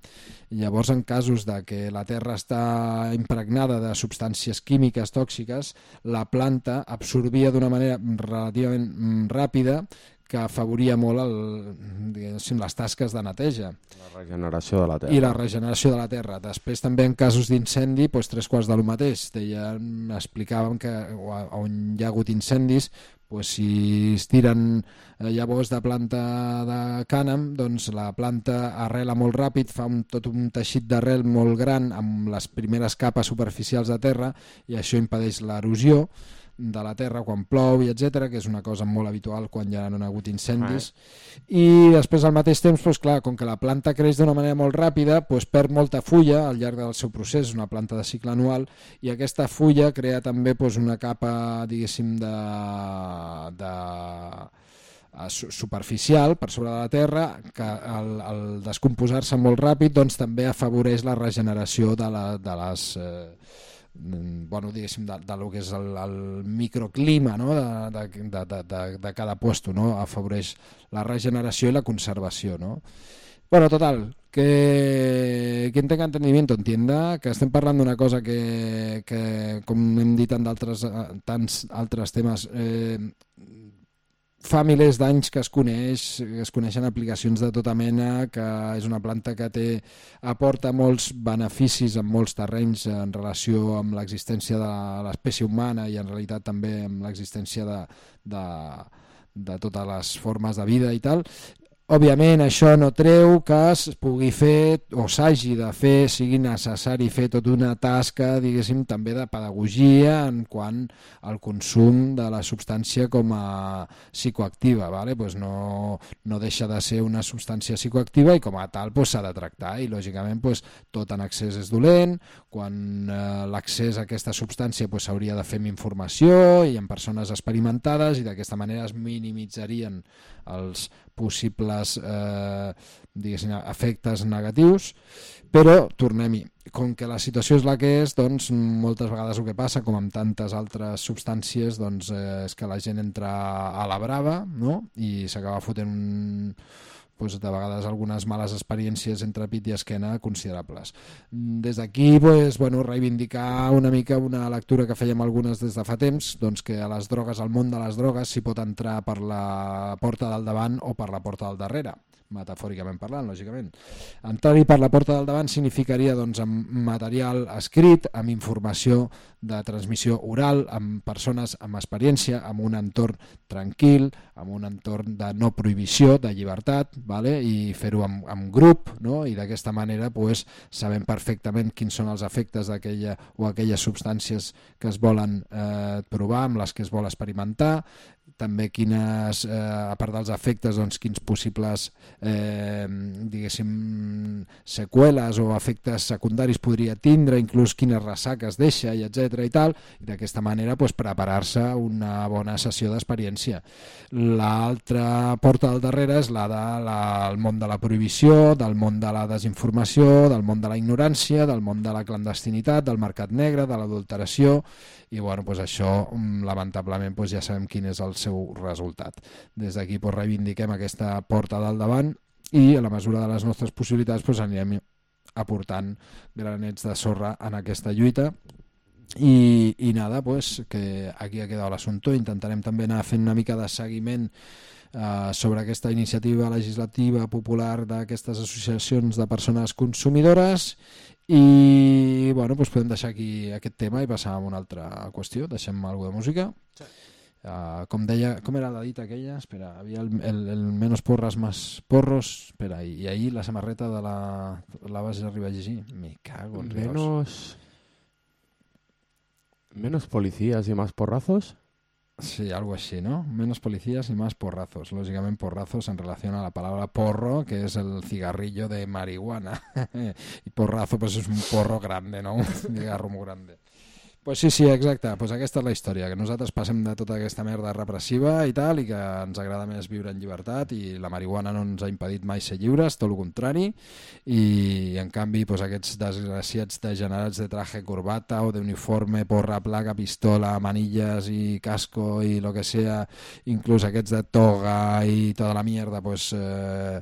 Llavors, en casos de que la terra està impregnada de substàncies químiques tòxiques, la planta absorbia d'una manera relativament mm, ràpida que afavoria molt el, les tasques de neteja. La regeneració de la terra. I la regeneració de la terra. Després també en casos d'incendi, doncs, tres quarts de lo mateix. Deien, explicaven que on hi ha hagut incendis, doncs, si es tiren llavors de planta de cànem, doncs la planta arrela molt ràpid, fa un, tot un teixit d'arrel molt gran amb les primeres capes superficials de terra i això impedeix l'erosió de la terra quan plou i etc que és una cosa molt habitual quan ja han hagut incendis ah. i després al mateix temps doncs, clar, com que la planta creix d'una manera molt ràpida doncs, perd molta fulla al llarg del seu procés, és una planta de cicle anual i aquesta fulla crea també doncs, una capa diguéssim de, de superficial per sobre de la terra que al, al descomposar-se molt ràpid doncs, també afavoreix la regeneració de, la, de les eh, bueno, diguéssim, de, de lo que és el, el microclima no? de, de, de, de, de cada puesto, no? afavoreix la regeneració i la conservació. No? Bueno, total, que quien tenga entendimiento entienda que estem parlant d'una cosa que, que, com hem dit en d'altres tants altres temes, eh, fa milers d'anys que es coneix, que es coneixen aplicacions de tota mena, que és una planta que té aporta molts beneficis en molts terrenys en relació amb l'existència de l'espècie humana i en realitat també amb l'existència de, de, de totes les formes de vida i tal, Òbviament això no treu que es pugui fer o s'hagi de fer, sigui necessari fer tota una tasca, diguéssim, també de pedagogia en quant al consum de la substància com a psicoactiva. Vale? Pues no, no deixa de ser una substància psicoactiva i com a tal s'ha pues, de tractar i lògicament pues, tot en excés és dolent, quan eh, l'accés a aquesta substància s'hauria pues, de fer amb informació i en persones experimentades i d'aquesta manera es minimitzarien els possibles eh, efectes negatius, però tornem-hi. Com que la situació és la que és, doncs moltes vegades el que passa, com amb tantes altres substàncies, doncs, eh, és que la gent entra a la brava no? i s'acaba fotent un, doncs, de vegades algunes males experiències entre pit i esquena considerables. Des d'aquí doncs, bueno, reivindicar una mica una lectura que fèiem algunes des de fa temps, doncs que a les drogues, al món de les drogues, s'hi pot entrar per la porta del davant o per la porta del darrere metafòricament parlant, lògicament. Entrar-hi per la porta del davant significaria doncs, amb material escrit, amb informació de transmissió oral, amb persones amb experiència, amb un entorn tranquil, amb un entorn de no prohibició, de llibertat, vale? i fer-ho amb, amb grup, no? i d'aquesta manera pues, sabem perfectament quins són els efectes d'aquella o aquelles substàncies que es volen eh, provar, amb les que es vol experimentar, també quines, eh, a part dels efectes, doncs, quins possibles eh, diguéssim seqüeles o efectes secundaris podria tindre, inclús quines ressaques deixa i etc i tal, i d'aquesta manera pues, preparar-se una bona sessió d'experiència. L'altra porta del darrere és la del de món de la prohibició, del món de la desinformació, del món de la ignorància, del món de la clandestinitat, del mercat negre, de l'adulteració, i bueno, pues això lamentablement pues ja sabem quin és el seu resultat. Des d'aquí pues, reivindiquem aquesta porta del davant i a la mesura de les nostres possibilitats pues, anirem aportant granets de sorra en aquesta lluita i, i nada, pues, que aquí ha quedat l'assumpte. Intentarem també anar fent una mica de seguiment eh, sobre aquesta iniciativa legislativa popular d'aquestes associacions de persones consumidores i bueno, doncs podem deixar aquí aquest tema i passar a una altra qüestió. Deixem alguna de música. Sí. Uh, com deia, com era la dita aquella? Espera, havia el, el, el menos porras más porros. Espera, i, i ahir la samarreta de la... La vas arribar a llegir? Me cago en Dios. Menos... Menos policías y más porrazos. Sí, algo así, ¿no? Menos policías y más porrazos. Lógicamente porrazos en relación a la palabra porro, que es el cigarrillo de marihuana. *laughs* y porrazo, pues es un porro grande, ¿no? *laughs* Un cigarro muy grande. Pues sí, sí, exacte. Pues aquesta és la història, que nosaltres passem de tota aquesta merda repressiva i tal, i que ens agrada més viure en llibertat, i la marihuana no ens ha impedit mai ser lliures, tot el contrari, i en canvi pues, aquests desgraciats degenerats de traje corbata o d'uniforme, porra, placa, pistola, manilles i casco i lo que sea, inclús aquests de toga i tota la mierda, pues, eh,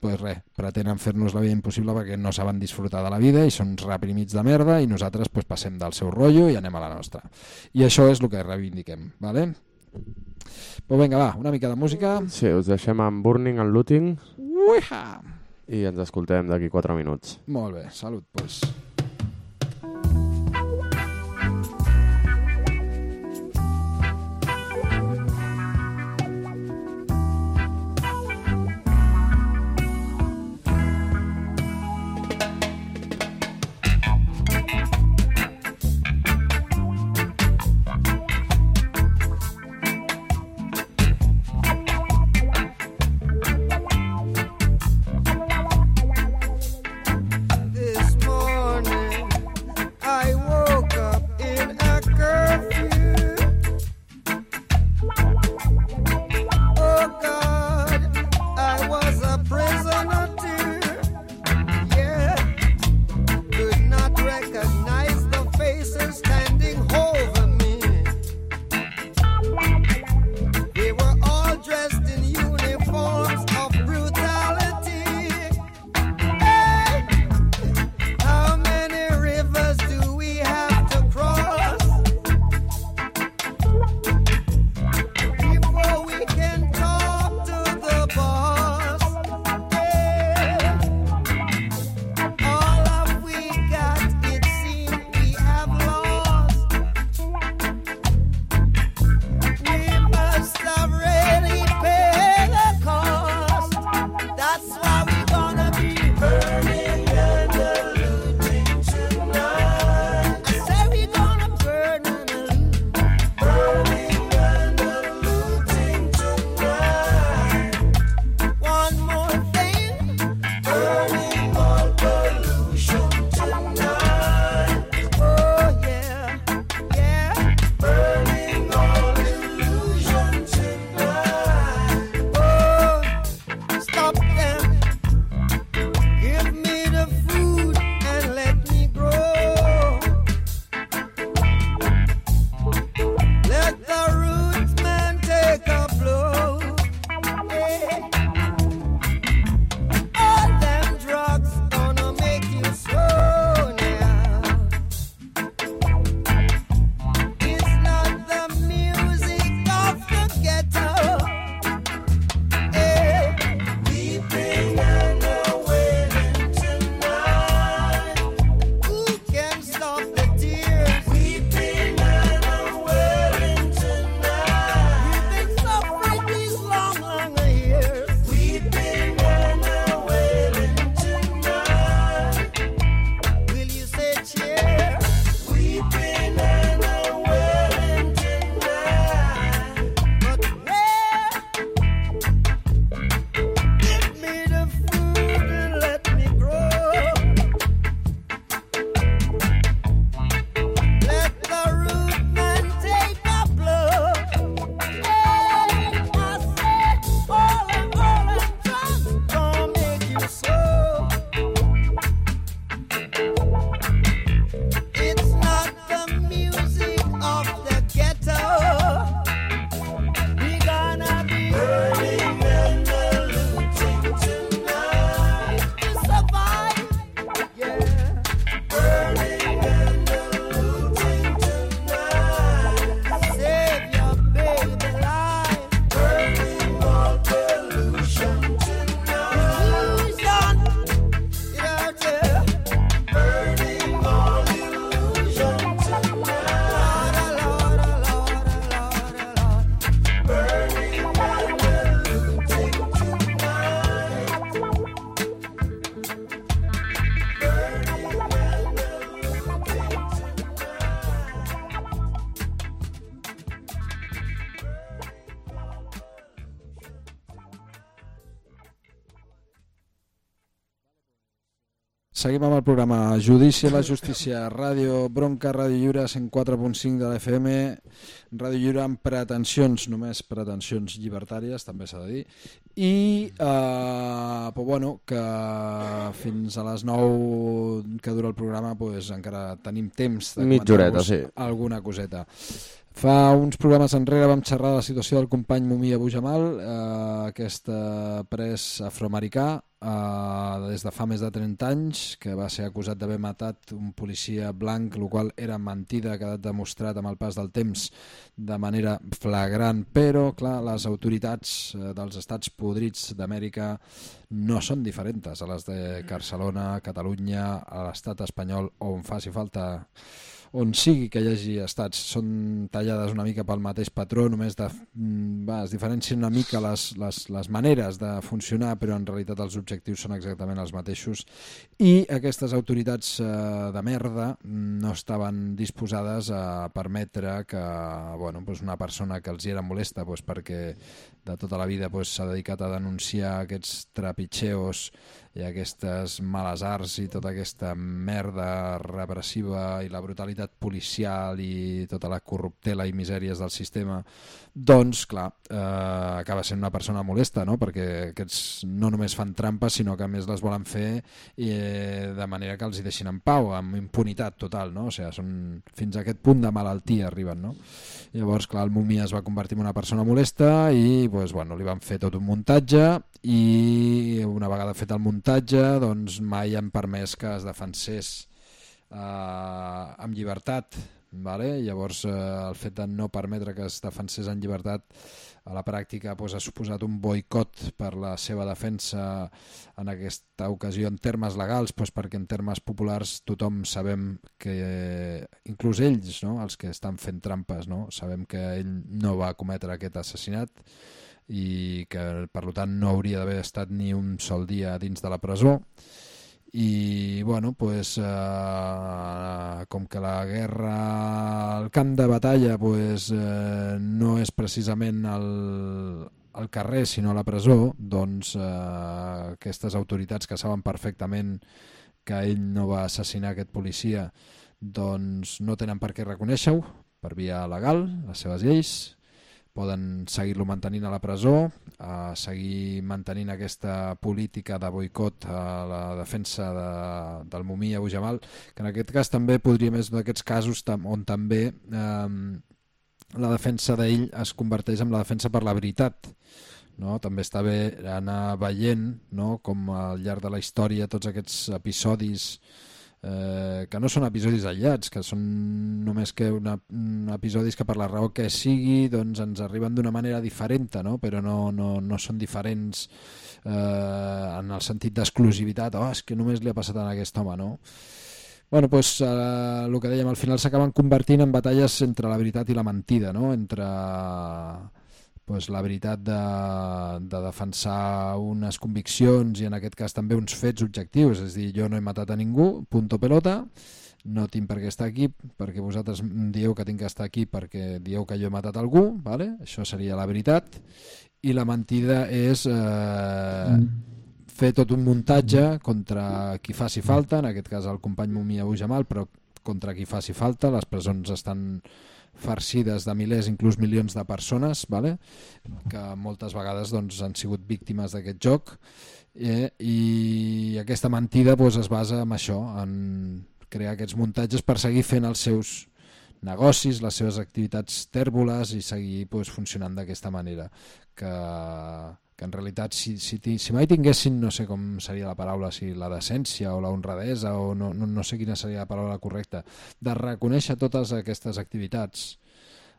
pues res, pretenen fer-nos la vida impossible perquè no saben disfrutar de la vida i són reprimits de merda i nosaltres pues, passem del seu rotllo i anem a la nostra. I això és el que reivindiquem, ¿vale? Pues vinga, va, una mica de música. Sí, us deixem amb Burning and Looting Uiha! i ens escoltem d'aquí 4 minuts. Molt bé, salut, pues. Seguim amb el programa Judici a la Justícia, Ràdio Bronca, Ràdio Lliure, 104.5 de la FM, Ràdio Lliure amb pretensions, només pretensions llibertàries, també s'ha de dir, i eh, però bueno, que fins a les 9 que dura el programa pues, encara tenim temps de comentar-vos sí. alguna coseta. Fa uns programes enrere vam xerrar la situació del company Mumia Bujamal, eh, aquest eh, pres afroamericà eh, des de fa més de 30 anys, que va ser acusat d'haver matat un policia blanc, el qual era mentida, ha quedat demostrat amb el pas del temps de manera flagrant, però clar, les autoritats eh, dels estats podrits d'Amèrica no són diferents a les de Barcelona, Catalunya, a l'estat espanyol, on faci falta on sigui que hi hagi estats són tallades una mica pel mateix patró, només de, mm, va, es diferencien una mica les, les, les maneres de funcionar, però en realitat els objectius són exactament els mateixos. I aquestes autoritats eh, de merda no estaven disposades a permetre que bueno, doncs una persona que els era molesta doncs perquè de tota la vida doncs, s'ha dedicat a denunciar aquests trapitxeos i aquestes males arts i tota aquesta merda repressiva i la brutalitat policial i tota la corruptela i misèries del sistema, doncs, clar, eh, acaba sent una persona molesta, no? perquè aquests no només fan trampes, sinó que més les volen fer eh, de manera que els hi deixin en pau, amb impunitat total, no? o sigui, són fins a aquest punt de malaltia arriben. No? Llavors, clar, el Mumia es va convertir en una persona molesta i pues, bueno, li van fer tot un muntatge i una vegada fet el muntatge doncs mai han permès que es defensés eh, amb llibertat vale? llavors eh, el fet de no permetre que es defensés en llibertat a la pràctica doncs, ha suposat un boicot per la seva defensa en aquesta ocasió en termes legals doncs, perquè en termes populars tothom sabem que eh, inclús ells, no? els que estan fent trampes no? sabem que ell no va cometre aquest assassinat i que per tant no hauria d'haver estat ni un sol dia dins de la presó i bueno, pues, eh, com que la guerra el camp de batalla pues, eh, no és precisament el, el carrer sinó la presó doncs eh, aquestes autoritats que saben perfectament que ell no va assassinar aquest policia doncs no tenen per què reconèixer-ho per via legal, les seves lleis poden seguir-lo mantenint a la presó, a seguir mantenint aquesta política de boicot a la defensa de, del Mumí Abu Jamal, que en aquest cas també podria més d'aquests casos on també eh, la defensa d'ell es converteix en la defensa per la veritat. No? També està bé anar veient no? com al llarg de la història tots aquests episodis eh, que no són episodis aïllats, que són només que una, un episodis que per la raó que sigui doncs ens arriben d'una manera diferent, no? però no, no, no són diferents eh, en el sentit d'exclusivitat, oh, és que només li ha passat a aquest home, no? Bueno, pues, eh, el que dèiem, al final s'acaben convertint en batalles entre la veritat i la mentida, no? entre pues, la veritat de, de defensar unes conviccions i en aquest cas també uns fets objectius, és dir, jo no he matat a ningú, punto pelota, no tinc per què estar aquí, perquè vosaltres em dieu que tinc que estar aquí perquè dieu que jo he matat algú, vale? això seria la veritat, i la mentida és eh, fer tot un muntatge contra qui faci falta, en aquest cas el company Mumia Bujamal, però contra qui faci falta, les presons estan farcides de milers, inclús milions de persones, vale? que moltes vegades doncs, han sigut víctimes d'aquest joc eh? i aquesta mentida doncs, es basa en això, en crear aquests muntatges per seguir fent els seus negocis, les seves activitats tèrboles i seguir doncs, funcionant d'aquesta manera que, que en realitat si, si, si mai tinguessin, no sé com seria la paraula, si la decència o la honradesa o no, no, no sé quina seria la paraula correcta, de reconèixer totes aquestes activitats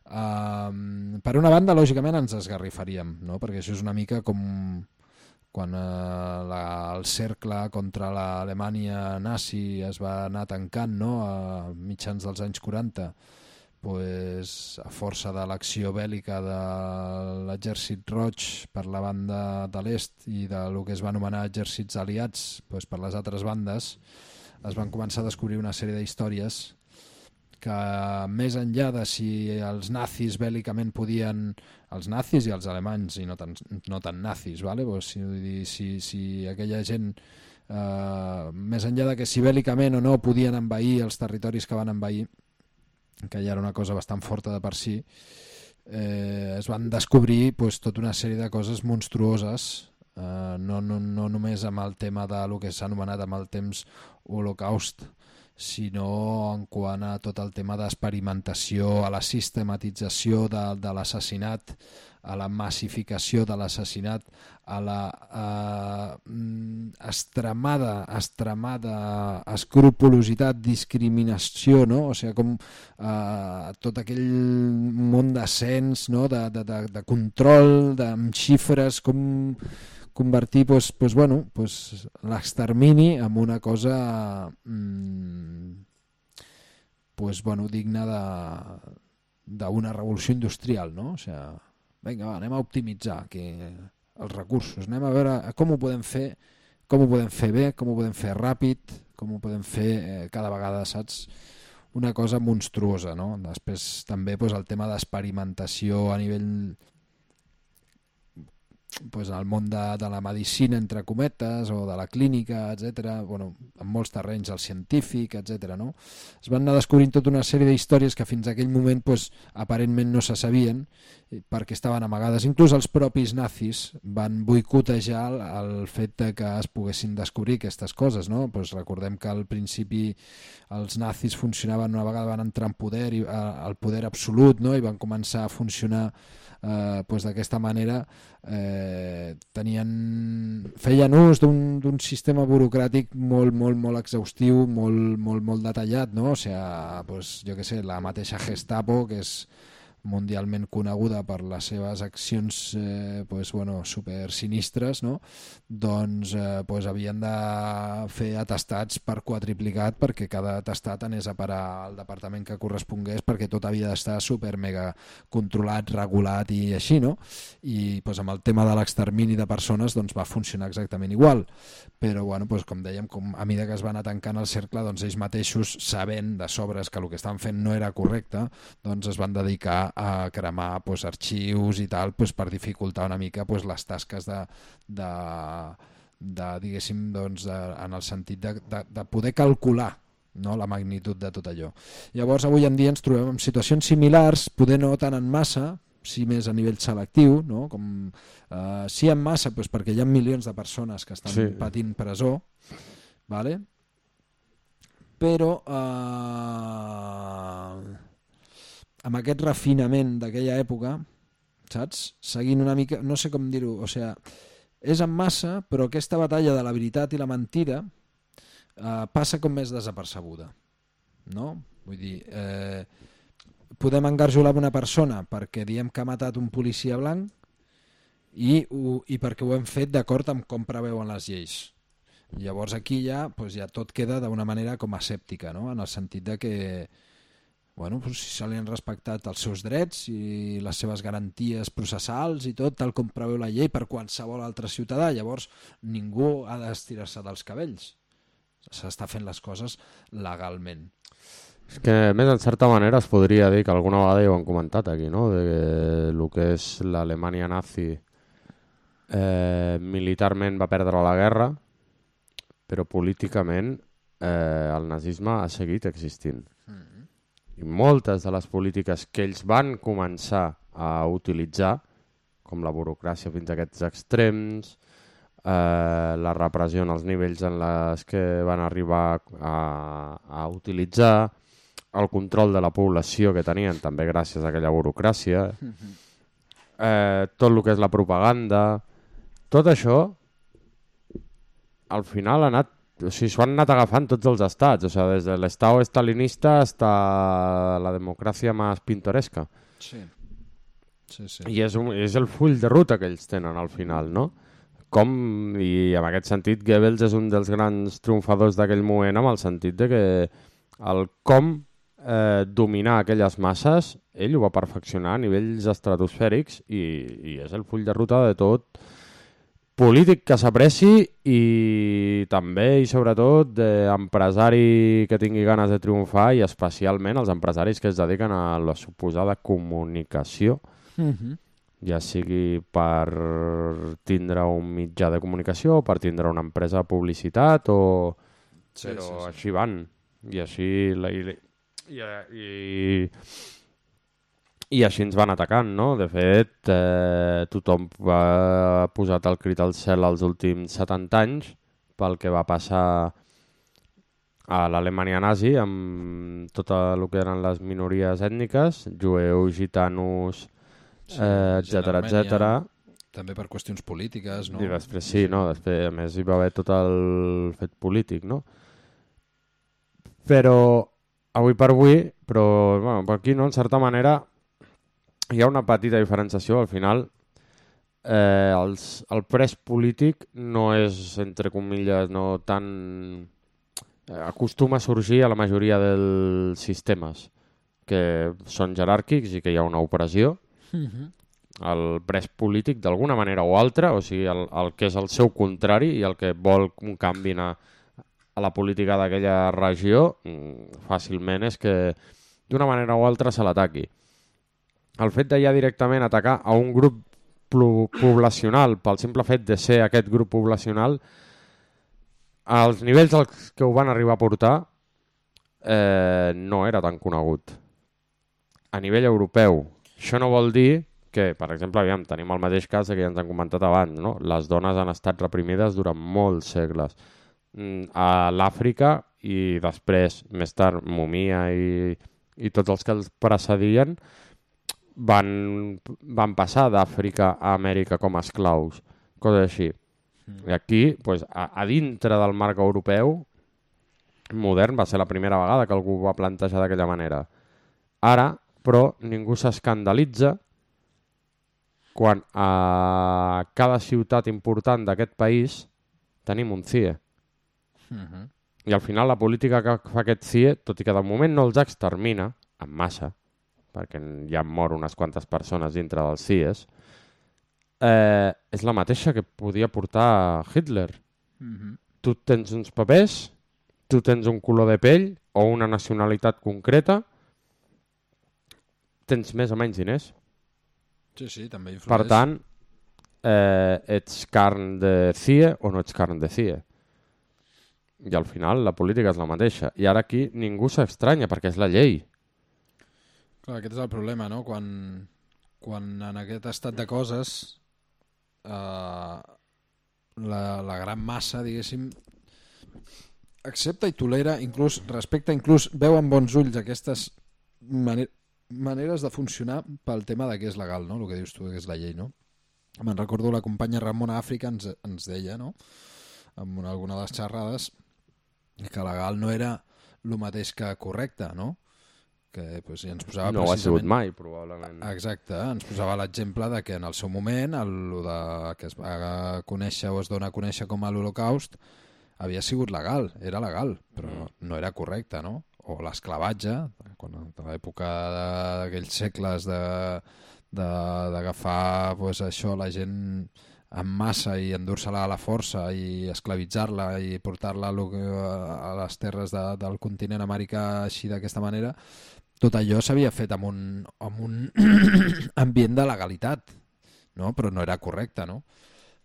um, per una banda lògicament ens esgarrifaríem no? perquè això és una mica com quan eh, la, el cercle contra l'Alemanya nazi es va anar tancant no? a mitjans dels anys 40 pues, a força de l'acció bèl·lica de l'exèrcit roig per la banda de l'est i de lo que es va anomenar exèrcits aliats pues, per les altres bandes es van començar a descobrir una sèrie d'històries que més enllà de si els nazis bèl·licament podien els nazis i els alemanys i no tan, no tan nazis vale? pues, si, si, si aquella gent eh, més enllà de que si bèl·licament o no podien envair els territoris que van envair, que ja era una cosa bastant forta de per si, eh, es van descobrir pues, tota una sèrie de coses monstruoses, eh, no, no, no només amb el tema de lo que s'ha anomenat amb el temps holocaust, sinó en quant a tot el tema d'experimentació, a la sistematització de, de l'assassinat, a la massificació de l'assassinat, a la eh, mm, extremada, extremada escrupulositat, discriminació, no? o sigui, com eh, tot aquell món d'ascens, no? de, de, de, de control, de, amb xifres, com convertir pues, pues, bueno, pues, l'extermini en una cosa mmm, pues, bueno, digna d'una revolució industrial, no? O sigui, vinga, va, anem a optimitzar que els recursos, anem a veure com ho podem fer, com ho podem fer bé, com ho podem fer ràpid, com ho podem fer eh, cada vegada, saps? Una cosa monstruosa, no? Després també pues, el tema d'experimentació a nivell pues, el món de, de la medicina, entre cometes, o de la clínica, etc. Bueno, en molts terrenys, el científic, etc. No? Es van anar descobrint tota una sèrie d'històries que fins a aquell moment pues, aparentment no se sabien eh, perquè estaven amagades. Inclús els propis nazis van boicotejar el, el fet de que es poguessin descobrir aquestes coses. No? Pues recordem que al principi els nazis funcionaven una vegada van entrar en poder, i, al poder absolut, no? i van començar a funcionar eh, pues d'aquesta manera eh, tenien, feien ús d'un sistema burocràtic molt, molt, molt exhaustiu, molt, molt, molt detallat, no? o sigui, pues, jo que sé, la mateixa Gestapo, que és mundialment coneguda per les seves accions eh, pues, bueno, super sinistres, no? doncs eh, pues, havien de fer atestats per quadriplicat perquè cada atestat anés a parar al departament que correspongués perquè tot havia d'estar super mega controlat, regulat i així, no? I pues, amb el tema de l'extermini de persones doncs, va funcionar exactament igual. Però, bueno, pues, com dèiem, com a mesura que es van anar tancant el cercle, doncs ells mateixos, sabent de sobres que el que estan fent no era correcte, doncs es van dedicar a cremar pues, arxius i tal pues, per dificultar una mica pues, les tasques de, de, de diguéssim, doncs, de, en el sentit de, de, de poder calcular no, la magnitud de tot allò. Llavors, avui en dia ens trobem en situacions similars, poder no tant en massa, si més a nivell selectiu, no? com eh, si en massa doncs perquè hi ha milions de persones que estan sí. patint presó, vale? però eh, amb aquest refinament d'aquella època, saps? Seguint una mica, no sé com dir-ho, o sigui, és en massa, però aquesta batalla de la veritat i la mentira eh, passa com més desapercebuda, no? Vull dir, eh, podem engarjolar una persona perquè diem que ha matat un policia blanc i, ho, i perquè ho hem fet d'acord amb com preveuen les lleis. Llavors aquí ja, doncs ja tot queda d'una manera com asèptica, no? en el sentit de que bueno, pues, si se li han respectat els seus drets i les seves garanties processals i tot, tal com preveu la llei per qualsevol altre ciutadà. Llavors, ningú ha d'estirar-se dels cabells. S'està fent les coses legalment. És que, més en certa manera, es podria dir que alguna vegada ja ho han comentat aquí, no? de que el que és l'Alemanya nazi eh, militarment va perdre la guerra, però políticament eh, el nazisme ha seguit existint. I moltes de les polítiques que ells van començar a utilitzar, com la burocràcia fins a aquests extrems, eh, la repressió en els nivells en les que van arribar a, a utilitzar, el control de la població que tenien també gràcies a aquella burocràcia, *laughs* eh, tot el que és la propaganda, tot això al final ha anat o sigui, s'ho han anat agafant tots els estats, o sigui, des de l'estat estalinista fins a la democràcia més pintoresca. Sí. Sí, sí. I és, un, és el full de ruta que ells tenen al final, no? Com, i en aquest sentit, Goebbels és un dels grans triomfadors d'aquell moment amb el sentit de que el com eh, dominar aquelles masses, ell ho va perfeccionar a nivells estratosfèrics i, i és el full de ruta de tot polític que s'apreci i també i sobretot d'empresari que tingui ganes de triomfar i especialment els empresaris que es dediquen a la suposada comunicació. Mm -hmm. ja sigui per tindre un mitjà de comunicació o per tindre una empresa de publicitat o... Sí, però sí, sí. així van i així la, i, i, i, i així ens van atacant, no? De fet, eh, tothom va posat el crit al cel els últims 70 anys pel que va passar a l'Alemanya nazi amb tot el que eren les minories ètniques, jueus, gitanos, Sí, eh, armènia, etcètera. També per qüestions polítiques, no? I després sí, no? Després, a més, hi va haver tot el fet polític, no? Però, avui per avui, però, bueno, per aquí, no? En certa manera, hi ha una petita diferenciació. Al final, eh, els, el pres polític no és, entre comilles, no tan... Eh, acostuma a sorgir a la majoria dels sistemes que són jeràrquics i que hi ha una opressió Mhm. el pres polític d'alguna manera o altra, o sigui, el, el que és el seu contrari i el que vol un canvi a, a la política d'aquella regió, mm, fàcilment és que d'una manera o altra se l'ataqui. El fet de ja directament atacar a un grup poblacional pel simple fet de ser aquest grup poblacional, als nivells als que ho van arribar a portar eh, no era tan conegut. A nivell europeu, això no vol dir que, per exemple, aviam, tenim el mateix cas que ja ens han comentat abans, no? les dones han estat reprimides durant molts segles. Mm, A l'Àfrica i després, més tard, Mumia i, i tots els que els precedien van, van passar d'Àfrica a Amèrica com a esclaus, coses així. I aquí, pues, a, a dintre del marc europeu modern, va ser la primera vegada que algú va plantejar d'aquella manera. Ara, però, ningú s'escandalitza quan a cada ciutat important d'aquest país tenim un CIE. Mhm. I al final la política que fa aquest CIE, tot i que de moment no els extermina, en massa, perquè ja mor unes quantes persones dintre dels CIEs, eh, és la mateixa que podia portar Hitler. Mhm. Tu tens uns papers, tu tens un color de pell o una nacionalitat concreta, tens més o menys diners. Sí, sí, també influeix. Per tant, eh, ets carn de CIE o no ets carn de CIE. I al final la política és la mateixa. I ara aquí ningú s'estranya perquè és la llei. Clar, aquest és el problema, no? Quan, quan en aquest estat de coses eh, la, la gran massa, diguéssim, accepta i tolera, inclús respecta, inclús veu amb bons ulls aquestes maner maneres de funcionar pel tema de què és legal, no? el que dius tu, que és la llei. No? Me'n recordo la companya Ramona Àfrica ens, ens deia, no? en una, alguna de les xerrades, que legal no era el mateix que correcte, no? Que pues, ens posava No ho ha sigut precisament- mai, probablement. Exacte, ens posava l'exemple de que en el seu moment el, lo de, que es va conèixer o es dona a conèixer com a l'Holocaust havia sigut legal, era legal, però no era correcte, no? O l'esclavatge, quan de l'època d'aquells segles de de- d'agafar pues, això la gent en massa i endur-se-la a la força i esclavitzar-la i portar-la a, a les terres de, del continent americà així d'aquesta manera tot allò s'havia fet amb un, amb un *clears throat* ambient de legalitat no? però no era correcte no?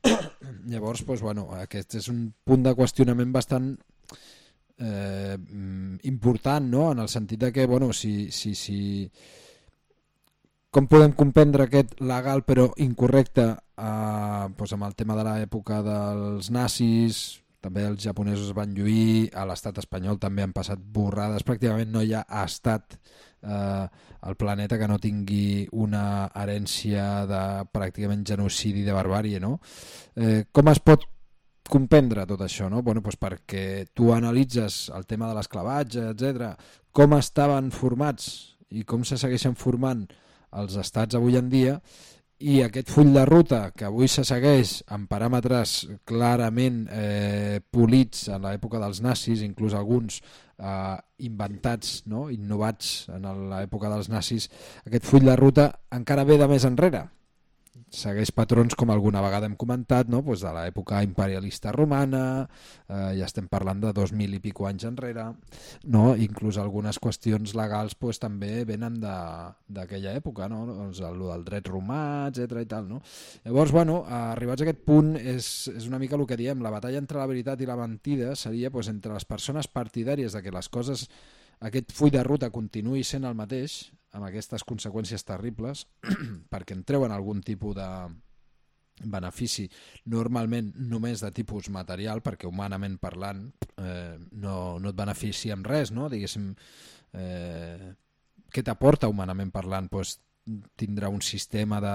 *clears throat* llavors doncs, bueno, aquest és un punt de qüestionament bastant eh, mm, important no? en el sentit de que bueno, si, si, si, com podem comprendre aquest legal però incorrecte eh, doncs amb el tema de l'època dels nazis, també els japonesos van lluir, a l'estat espanyol també han passat borrades, pràcticament no hi ha estat eh, al planeta que no tingui una herència de pràcticament genocidi de barbàrie, no? Eh, com es pot comprendre tot això, no? Bueno, doncs perquè tu analitzes el tema de l'esclavatge, etc, com estaven formats i com se segueixen formant els estats avui en dia i aquest full de ruta que avui se segueix amb paràmetres clarament eh, polits en l'època dels nazis, inclús alguns eh, inventats, no? innovats en l'època dels nazis, aquest full de ruta encara ve de més enrere. Segueix patrons com alguna vegada hem comentat, no? pues de l'època imperialista romana, eh, ja estem parlant de 2.000 i pico anys enrere, no? inclús algunes qüestions legals pues, també venen d'aquella època, no? doncs el del dret romà, etc i tal. No? Llavors, bueno, arribats a aquest punt és, és una mica el que diem, la batalla entre la veritat i la mentida seria pues, entre les persones partidàries de que les coses aquest full de ruta continuï sent el mateix, amb aquestes conseqüències terribles, *clears throat* perquè en treuen algun tipus de benefici, normalment només de tipus material, perquè humanament parlant eh, no, no et beneficia amb res, no? diguéssim, eh, què t'aporta humanament parlant? Pues, tindrà un sistema de,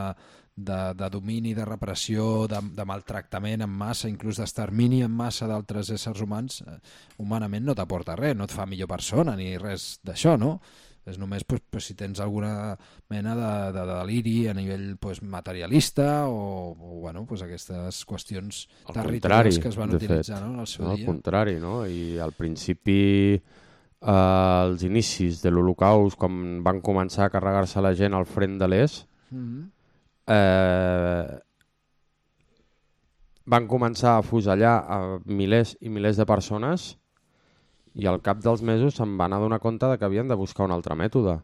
de, de domini, de repressió, de, de maltractament en massa, inclús d'extermini en massa d'altres éssers humans, eh, humanament no t'aporta res, no et fa millor persona ni res d'això, no? És només pues, pues, si tens alguna mena de, de deliri a nivell pues, materialista o, o bueno, pues, aquestes qüestions al territorials que es van utilitzar fet, no, en el seu no, dia. Al contrari, no? i al principi eh, als inicis de l'Holocaust, quan van començar a carregar-se la gent al front de l'est, mm -hmm. eh, van començar a fusellar a milers i milers de persones i al cap dels mesos se'n van adonar compte de que havien de buscar un altre mètode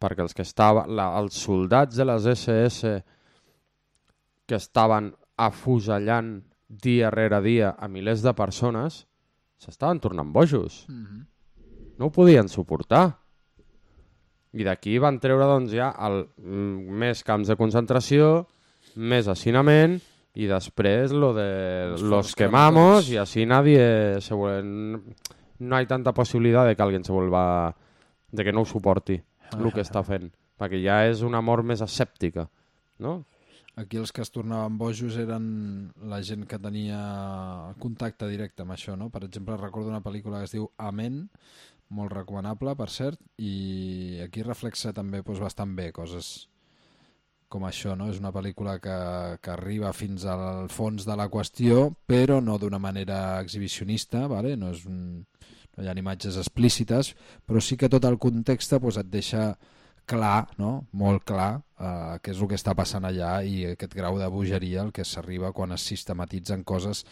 perquè els que estaven, la, els soldats de les SS que estaven afusellant dia rere dia a milers de persones s'estaven tornant bojos. Mm -hmm. No ho podien suportar. I d'aquí van treure doncs, ja el, mm, més camps de concentració, més assinament i després lo de los, los quemamos i així nadie se vuelve no hay tanta possibilitat de que alguien se vuelva... de que no ho suporti, el que està fent, perquè ja és una mort més escèptica, no? Aquí els que es tornaven bojos eren la gent que tenia contacte directe amb això, no? Per exemple, recordo una pel·lícula que es diu Amen, molt recomanable, per cert, i aquí reflexa també doncs, bastant bé coses com això, no? És una pel·lícula que, que arriba fins al fons de la qüestió, però no d'una manera exhibicionista, vale? no és un, no hi ha imatges explícites, però sí que tot el context pues, et deixa clar, no? molt clar, eh, què és el que està passant allà i aquest grau de bogeria el que s'arriba quan es sistematitzen coses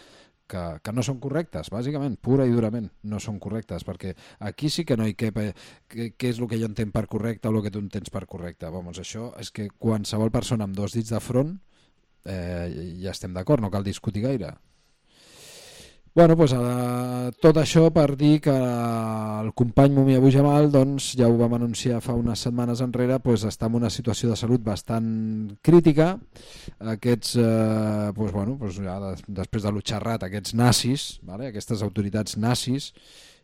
que, que no són correctes, bàsicament, pura i durament, no són correctes, perquè aquí sí que no hi cap eh, què, és el que jo entenc per correcte o el que tu entens per correcte. Vamos, això és que qualsevol persona amb dos dits de front eh, ja estem d'acord, no cal discutir gaire. Bueno, pues, uh, tot això per dir que el company Mumi Abu Jamal, doncs, ja ho vam anunciar fa unes setmanes enrere, pues, està en una situació de salut bastant crítica. Aquests, eh, pues, bueno, pues, ja de, després de l'utxarrat, aquests nazis, vale? aquestes autoritats nazis,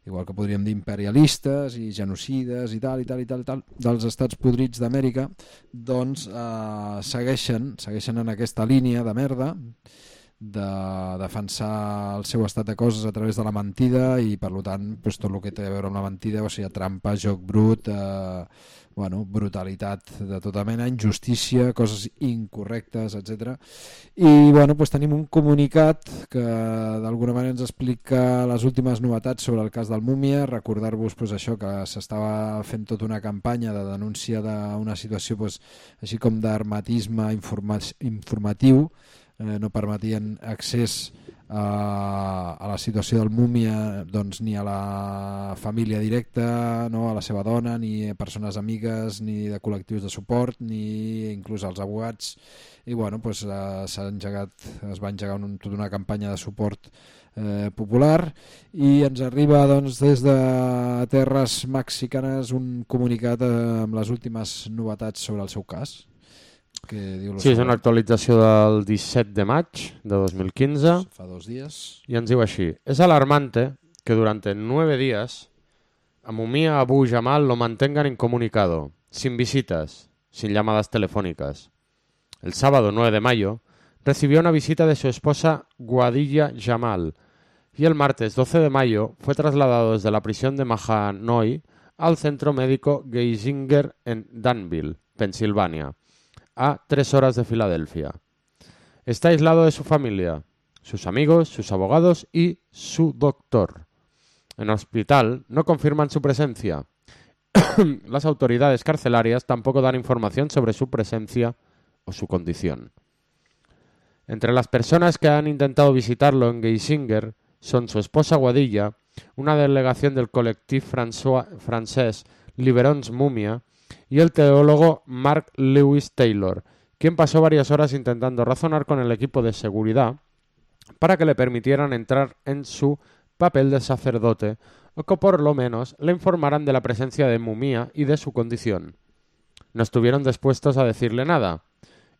igual que podríem dir imperialistes i genocides i tal, i tal, i tal, i tal dels estats podrits d'Amèrica, doncs eh, segueixen, segueixen en aquesta línia de merda, de defensar el seu estat de coses a través de la mentida i per tant pues, tot el que té a veure amb la mentida o sigui, trampa, joc brut eh, bueno, brutalitat de tota mena, injustícia coses incorrectes, etc. i bueno, pues, tenim un comunicat que d'alguna manera ens explica les últimes novetats sobre el cas del Múmia recordar-vos pues, això que s'estava fent tota una campanya de denúncia d'una situació pues, així com informa informatiu eh, no permetien accés a, a la situació del múmia doncs, ni a la família directa, no a la seva dona, ni a persones amigues, ni de col·lectius de suport, ni inclús als abogats. I bueno, pues, eh, engegat, es va engegar un, tota una campanya de suport eh, popular i ens arriba doncs, des de terres mexicanes un comunicat eh, amb les últimes novetats sobre el seu cas que diu sí, és una actualització del 17 de maig de 2015. Fa dos dies. I ens diu així. Es alarmante que durante nueve días a Mumia Abu Jamal lo mantengan incomunicado, sin visitas, sin llamadas telefónicas. El sábado 9 de mayo recibió una visita de su esposa Guadilla Jamal y el martes 12 de mayo fue trasladado desde la prisión de Mahanoy al centro médico Geisinger en Danville, Pensilvania a tres horas de Filadelfia. Está aislado de su familia, sus amigos, sus abogados y su doctor. En hospital no confirman su presencia. *coughs* Las autoridades carcelarias tampoco dan información sobre su presencia o su condición. Entre las personas que han intentado visitarlo en Geisinger son su esposa Guadilla, una delegación del colectivo francés Liberons Mumia y el teólogo Mark Lewis Taylor, quien pasó varias horas intentando razonar con el equipo de seguridad para que le permitieran entrar en su papel de sacerdote o que por lo menos le informaran de la presencia de Mumia y de su condición. No estuvieron dispuestos a decirle nada,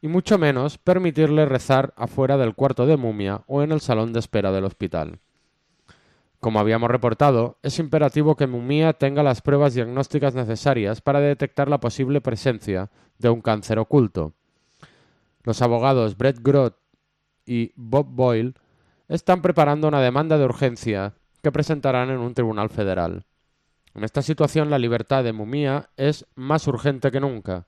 y mucho menos permitirle rezar afuera del cuarto de Mumia o en el salón de espera del hospital. Como habíamos reportado, es imperativo que Mumia tenga las pruebas diagnósticas necesarias para detectar la posible presencia de un cáncer oculto. Los abogados Brett Groth y Bob Boyle están preparando una demanda de urgencia que presentarán en un tribunal federal. En esta situación la libertad de Mumia es más urgente que nunca.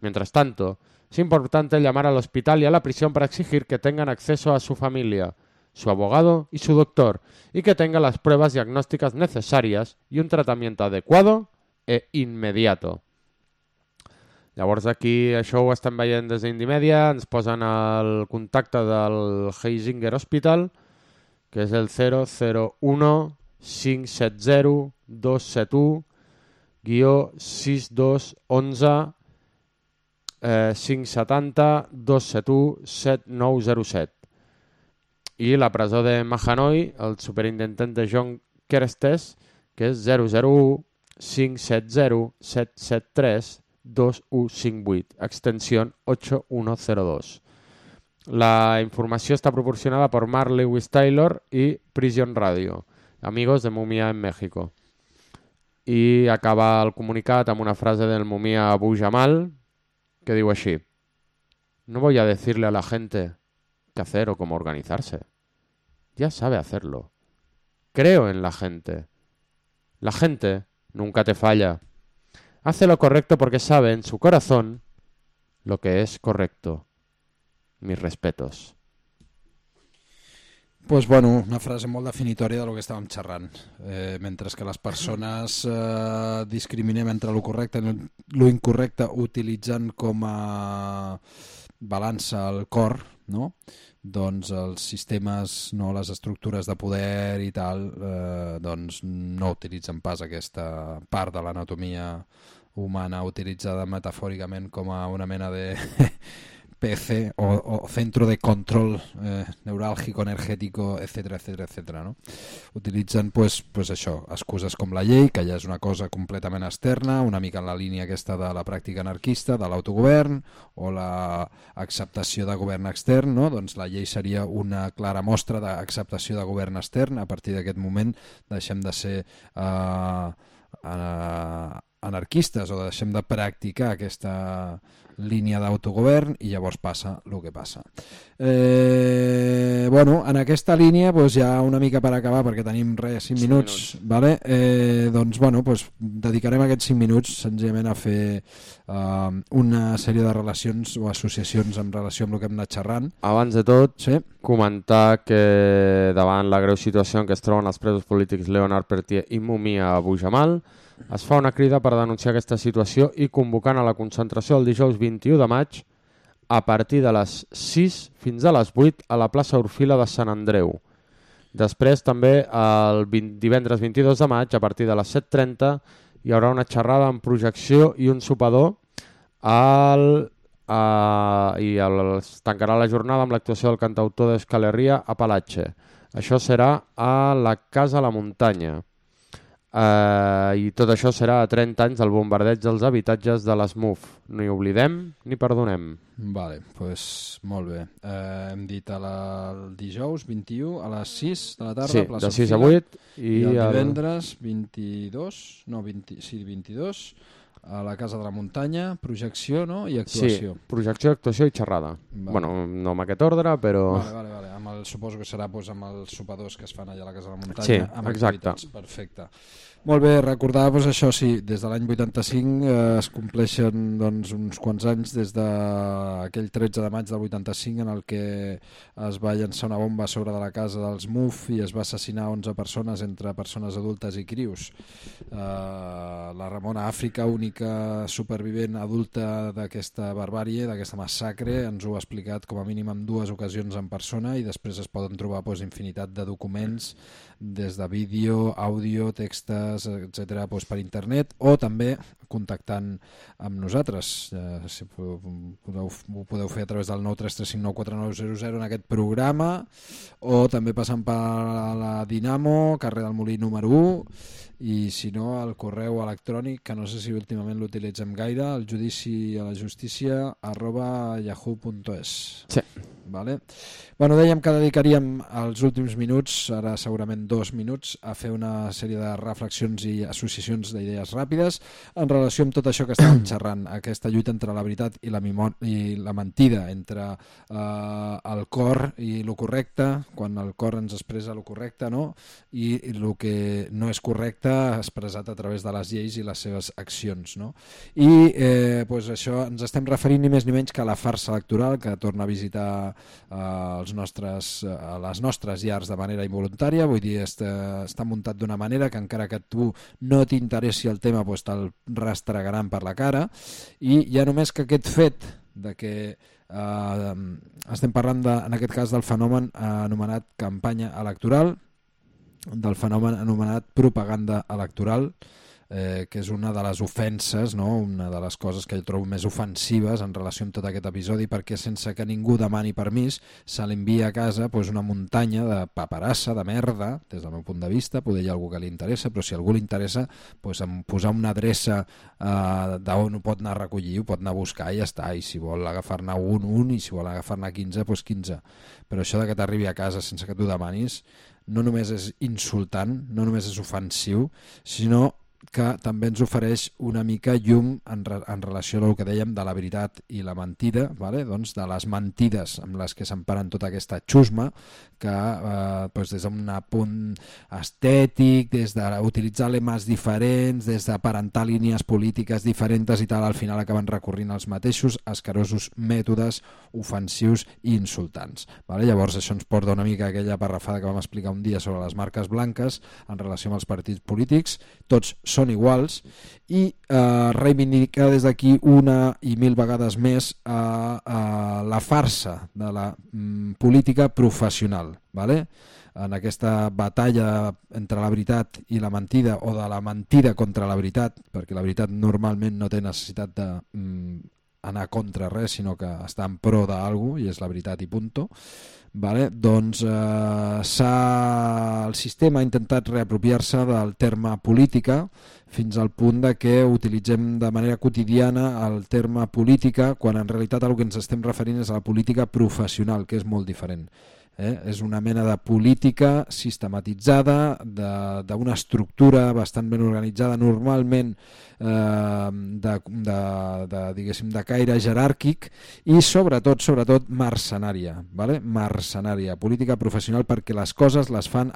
Mientras tanto, es importante llamar al hospital y a la prisión para exigir que tengan acceso a su familia, su abogado y su doctor, y que tenga las pruebas diagnósticas necessàries i un tratamiento adecuado e immediato. Llavors aquí això ho estem veient des d'Indie Media, ens posen el contacte del Heisinger Hospital, que és el 001 570 271 guió 6211 eh, 570 271 7907 i la presó de Mahanoy, el superintendent de John Kerestes, que és 001 570 773 2158, extensió 8102. La informació està proporcionada per Mark Lewis Taylor i Prison Radio, amigos de Mumia en México. I acaba el comunicat amb una frase del Mumia Abu Jamal, que diu així No voy a decirle a la gente qué hacer o cómo organizarse. Ya sabe hacerlo. Creo en la gente. La gente nunca te falla. Hace lo correcto porque sabe en su corazón lo que es correcto. Mis respetos. pues, bueno, una frase molt definitòria del que estàvem xerrant. Eh, mentre que les persones eh, entre lo correcte i lo incorrecte utilitzant com a balança el cor, no? doncs els sistemes, no, les estructures de poder i tal, eh, doncs no utilitzen pas aquesta part de l'anatomia humana utilitzada metafòricament com a una mena de PC o, o centro de control eh, neuràlgico, energètico, etc etc etc. No? Utilitzen pues, pues això, excuses com la llei, que ja és una cosa completament externa, una mica en la línia aquesta de la pràctica anarquista, de l'autogovern o la acceptació de govern extern, no? doncs la llei seria una clara mostra d'acceptació de govern extern, a partir d'aquest moment deixem de ser eh, eh, anarquistes o deixem de practicar aquesta línia d'autogovern i llavors passa el que passa. Eh, bueno, en aquesta línia pues, ja una mica per acabar perquè tenim res, 5 minuts, minuts. Vale? Eh, doncs bueno, pues, dedicarem aquests 5 minuts senzillament a fer eh, una sèrie de relacions o associacions en relació amb el que hem anat xerrant. Abans de tot, sí. comentar que davant la greu situació en què es troben els presos polítics Leonard Pertier i Mumia Abu Jamal, es fa una crida per denunciar aquesta situació i convocant a la concentració el dijous 21 de maig a partir de les 6 fins a les 8 a la plaça Orfila de Sant Andreu. Després també el 20, divendres 22 de maig a partir de les 7.30 hi haurà una xerrada amb projecció i un sopador al, a, i el, es tancarà la jornada amb l'actuació del cantautor d'Escalerria a Palatxe. Això serà a la Casa la Muntanya. Uh, I tot això serà a 30 anys del bombardeig dels habitatges de les MUF. No hi oblidem ni perdonem. Vale, pues, molt bé. Eh, hem dit a la, el dijous 21 a les 6 de la tarda, Sí, plaça de 6 a Orfila, 8 i i el divendres 22, no, 20, sí, 22 a la Casa de la Muntanya, projecció no? i actuació. Sí, projecció, actuació i xerrada. Vale. Bueno, no amb aquest ordre, però... Vale, vale, vale. Amb el, suposo que serà pues, amb els sopadors que es fan allà a la Casa de la Muntanya. Sí, amb exacte. activitats. Perfecte. Molt bé, recordar doncs, això sí, des de l'any 85 eh, es compleixen doncs, uns quants anys des d'aquell 13 de maig del 85 en el que es va llançar una bomba sobre de la casa dels MUF i es va assassinar 11 persones entre persones adultes i crius. Eh, la Ramona Àfrica, única supervivent adulta d'aquesta barbàrie, d'aquesta massacre, ens ho ha explicat com a mínim en dues ocasions en persona i després es poden trobar doncs, infinitat de documents des de vídeo, àudio, textes, etc doncs per internet o també contactant amb nosaltres. Eh, si podeu, ho podeu fer a través del 933594900 en aquest programa o també passant per la Dinamo, carrer del Molí número 1 i si no el correu electrònic que no sé si últimament l'utilitzem gaire el judici a la justícia arroba yahoo.es sí. vale? bueno, dèiem que dedicaríem els últims minuts ara segurament dos minuts a fer una sèrie de reflexions i associacions d'idees ràpides en relació amb tot això que estàvem *clears throat* xerrant aquesta lluita entre la veritat i la, i la mentida entre eh, el cor i lo correcte quan el cor ens expressa lo correcte no? i, i el que no és correcte expressat a través de les lleis i les seves accions. No? I eh, pues això ens estem referint ni més ni menys que a la farsa electoral que torna a visitar eh, els nostres, eh, les nostres llars de manera involuntària, vull dir, està, està muntat d'una manera que encara que tu no t'interessi el tema pues, te'l rastregaran per la cara. I ja només que aquest fet de que eh, estem parlant de, en aquest cas del fenomen eh, anomenat campanya electoral del fenomen anomenat propaganda electoral, eh, que és una de les ofenses, no? una de les coses que jo trobo més ofensives en relació amb tot aquest episodi, perquè sense que ningú demani permís se l'envia a casa pues, una muntanya de paperassa, de merda, des del meu punt de vista, poder hi ha algú que li interessa, però si algú li interessa, pues, posar una adreça eh, d'on ho pot anar a recollir, ho pot anar a buscar i ja està, i si vol agafar-ne un, un, i si vol agafar-ne 15, pues 15. Però això de que t'arribi a casa sense que tu demanis, no només és insultant, no només és ofensiu, sinó que també ens ofereix una mica llum en, re, en relació al que dèiem de la veritat i la mentida, vale? doncs de les mentides amb les que s'emparen tota aquesta xusma, que eh, doncs des d'un punt estètic, des d'utilitzar lemes diferents, des d'aparentar línies polítiques diferents i tal, al final acaben recorrint als mateixos escarosos mètodes ofensius i insultants. Vale? Llavors això ens porta una mica aquella parrafada que vam explicar un dia sobre les marques blanques en relació amb els partits polítics, tots són iguals i eh, reivindicar des d'aquí una i mil vegades més eh, eh, la farsa de la mm, política professional. ¿vale? en aquesta batalla entre la veritat i la mentida o de la mentida contra la veritat, perquè la veritat normalment no té necessitat de mm, anar contra res, sinó que està en pro d'algú i és la veritat i punto Vale? Doncs eh, el sistema ha intentat reapropiar-se del terme política fins al punt de que utilitzem de manera quotidiana el terme política quan en realitat el que ens estem referint és a la política professional, que és molt diferent. Eh? És una mena de política sistematitzada, d'una estructura bastant ben organitzada, normalment eh, de, de, de, diguéssim, de caire jeràrquic i sobretot, sobretot mercenària, vale? mercenària, política professional perquè les coses les fan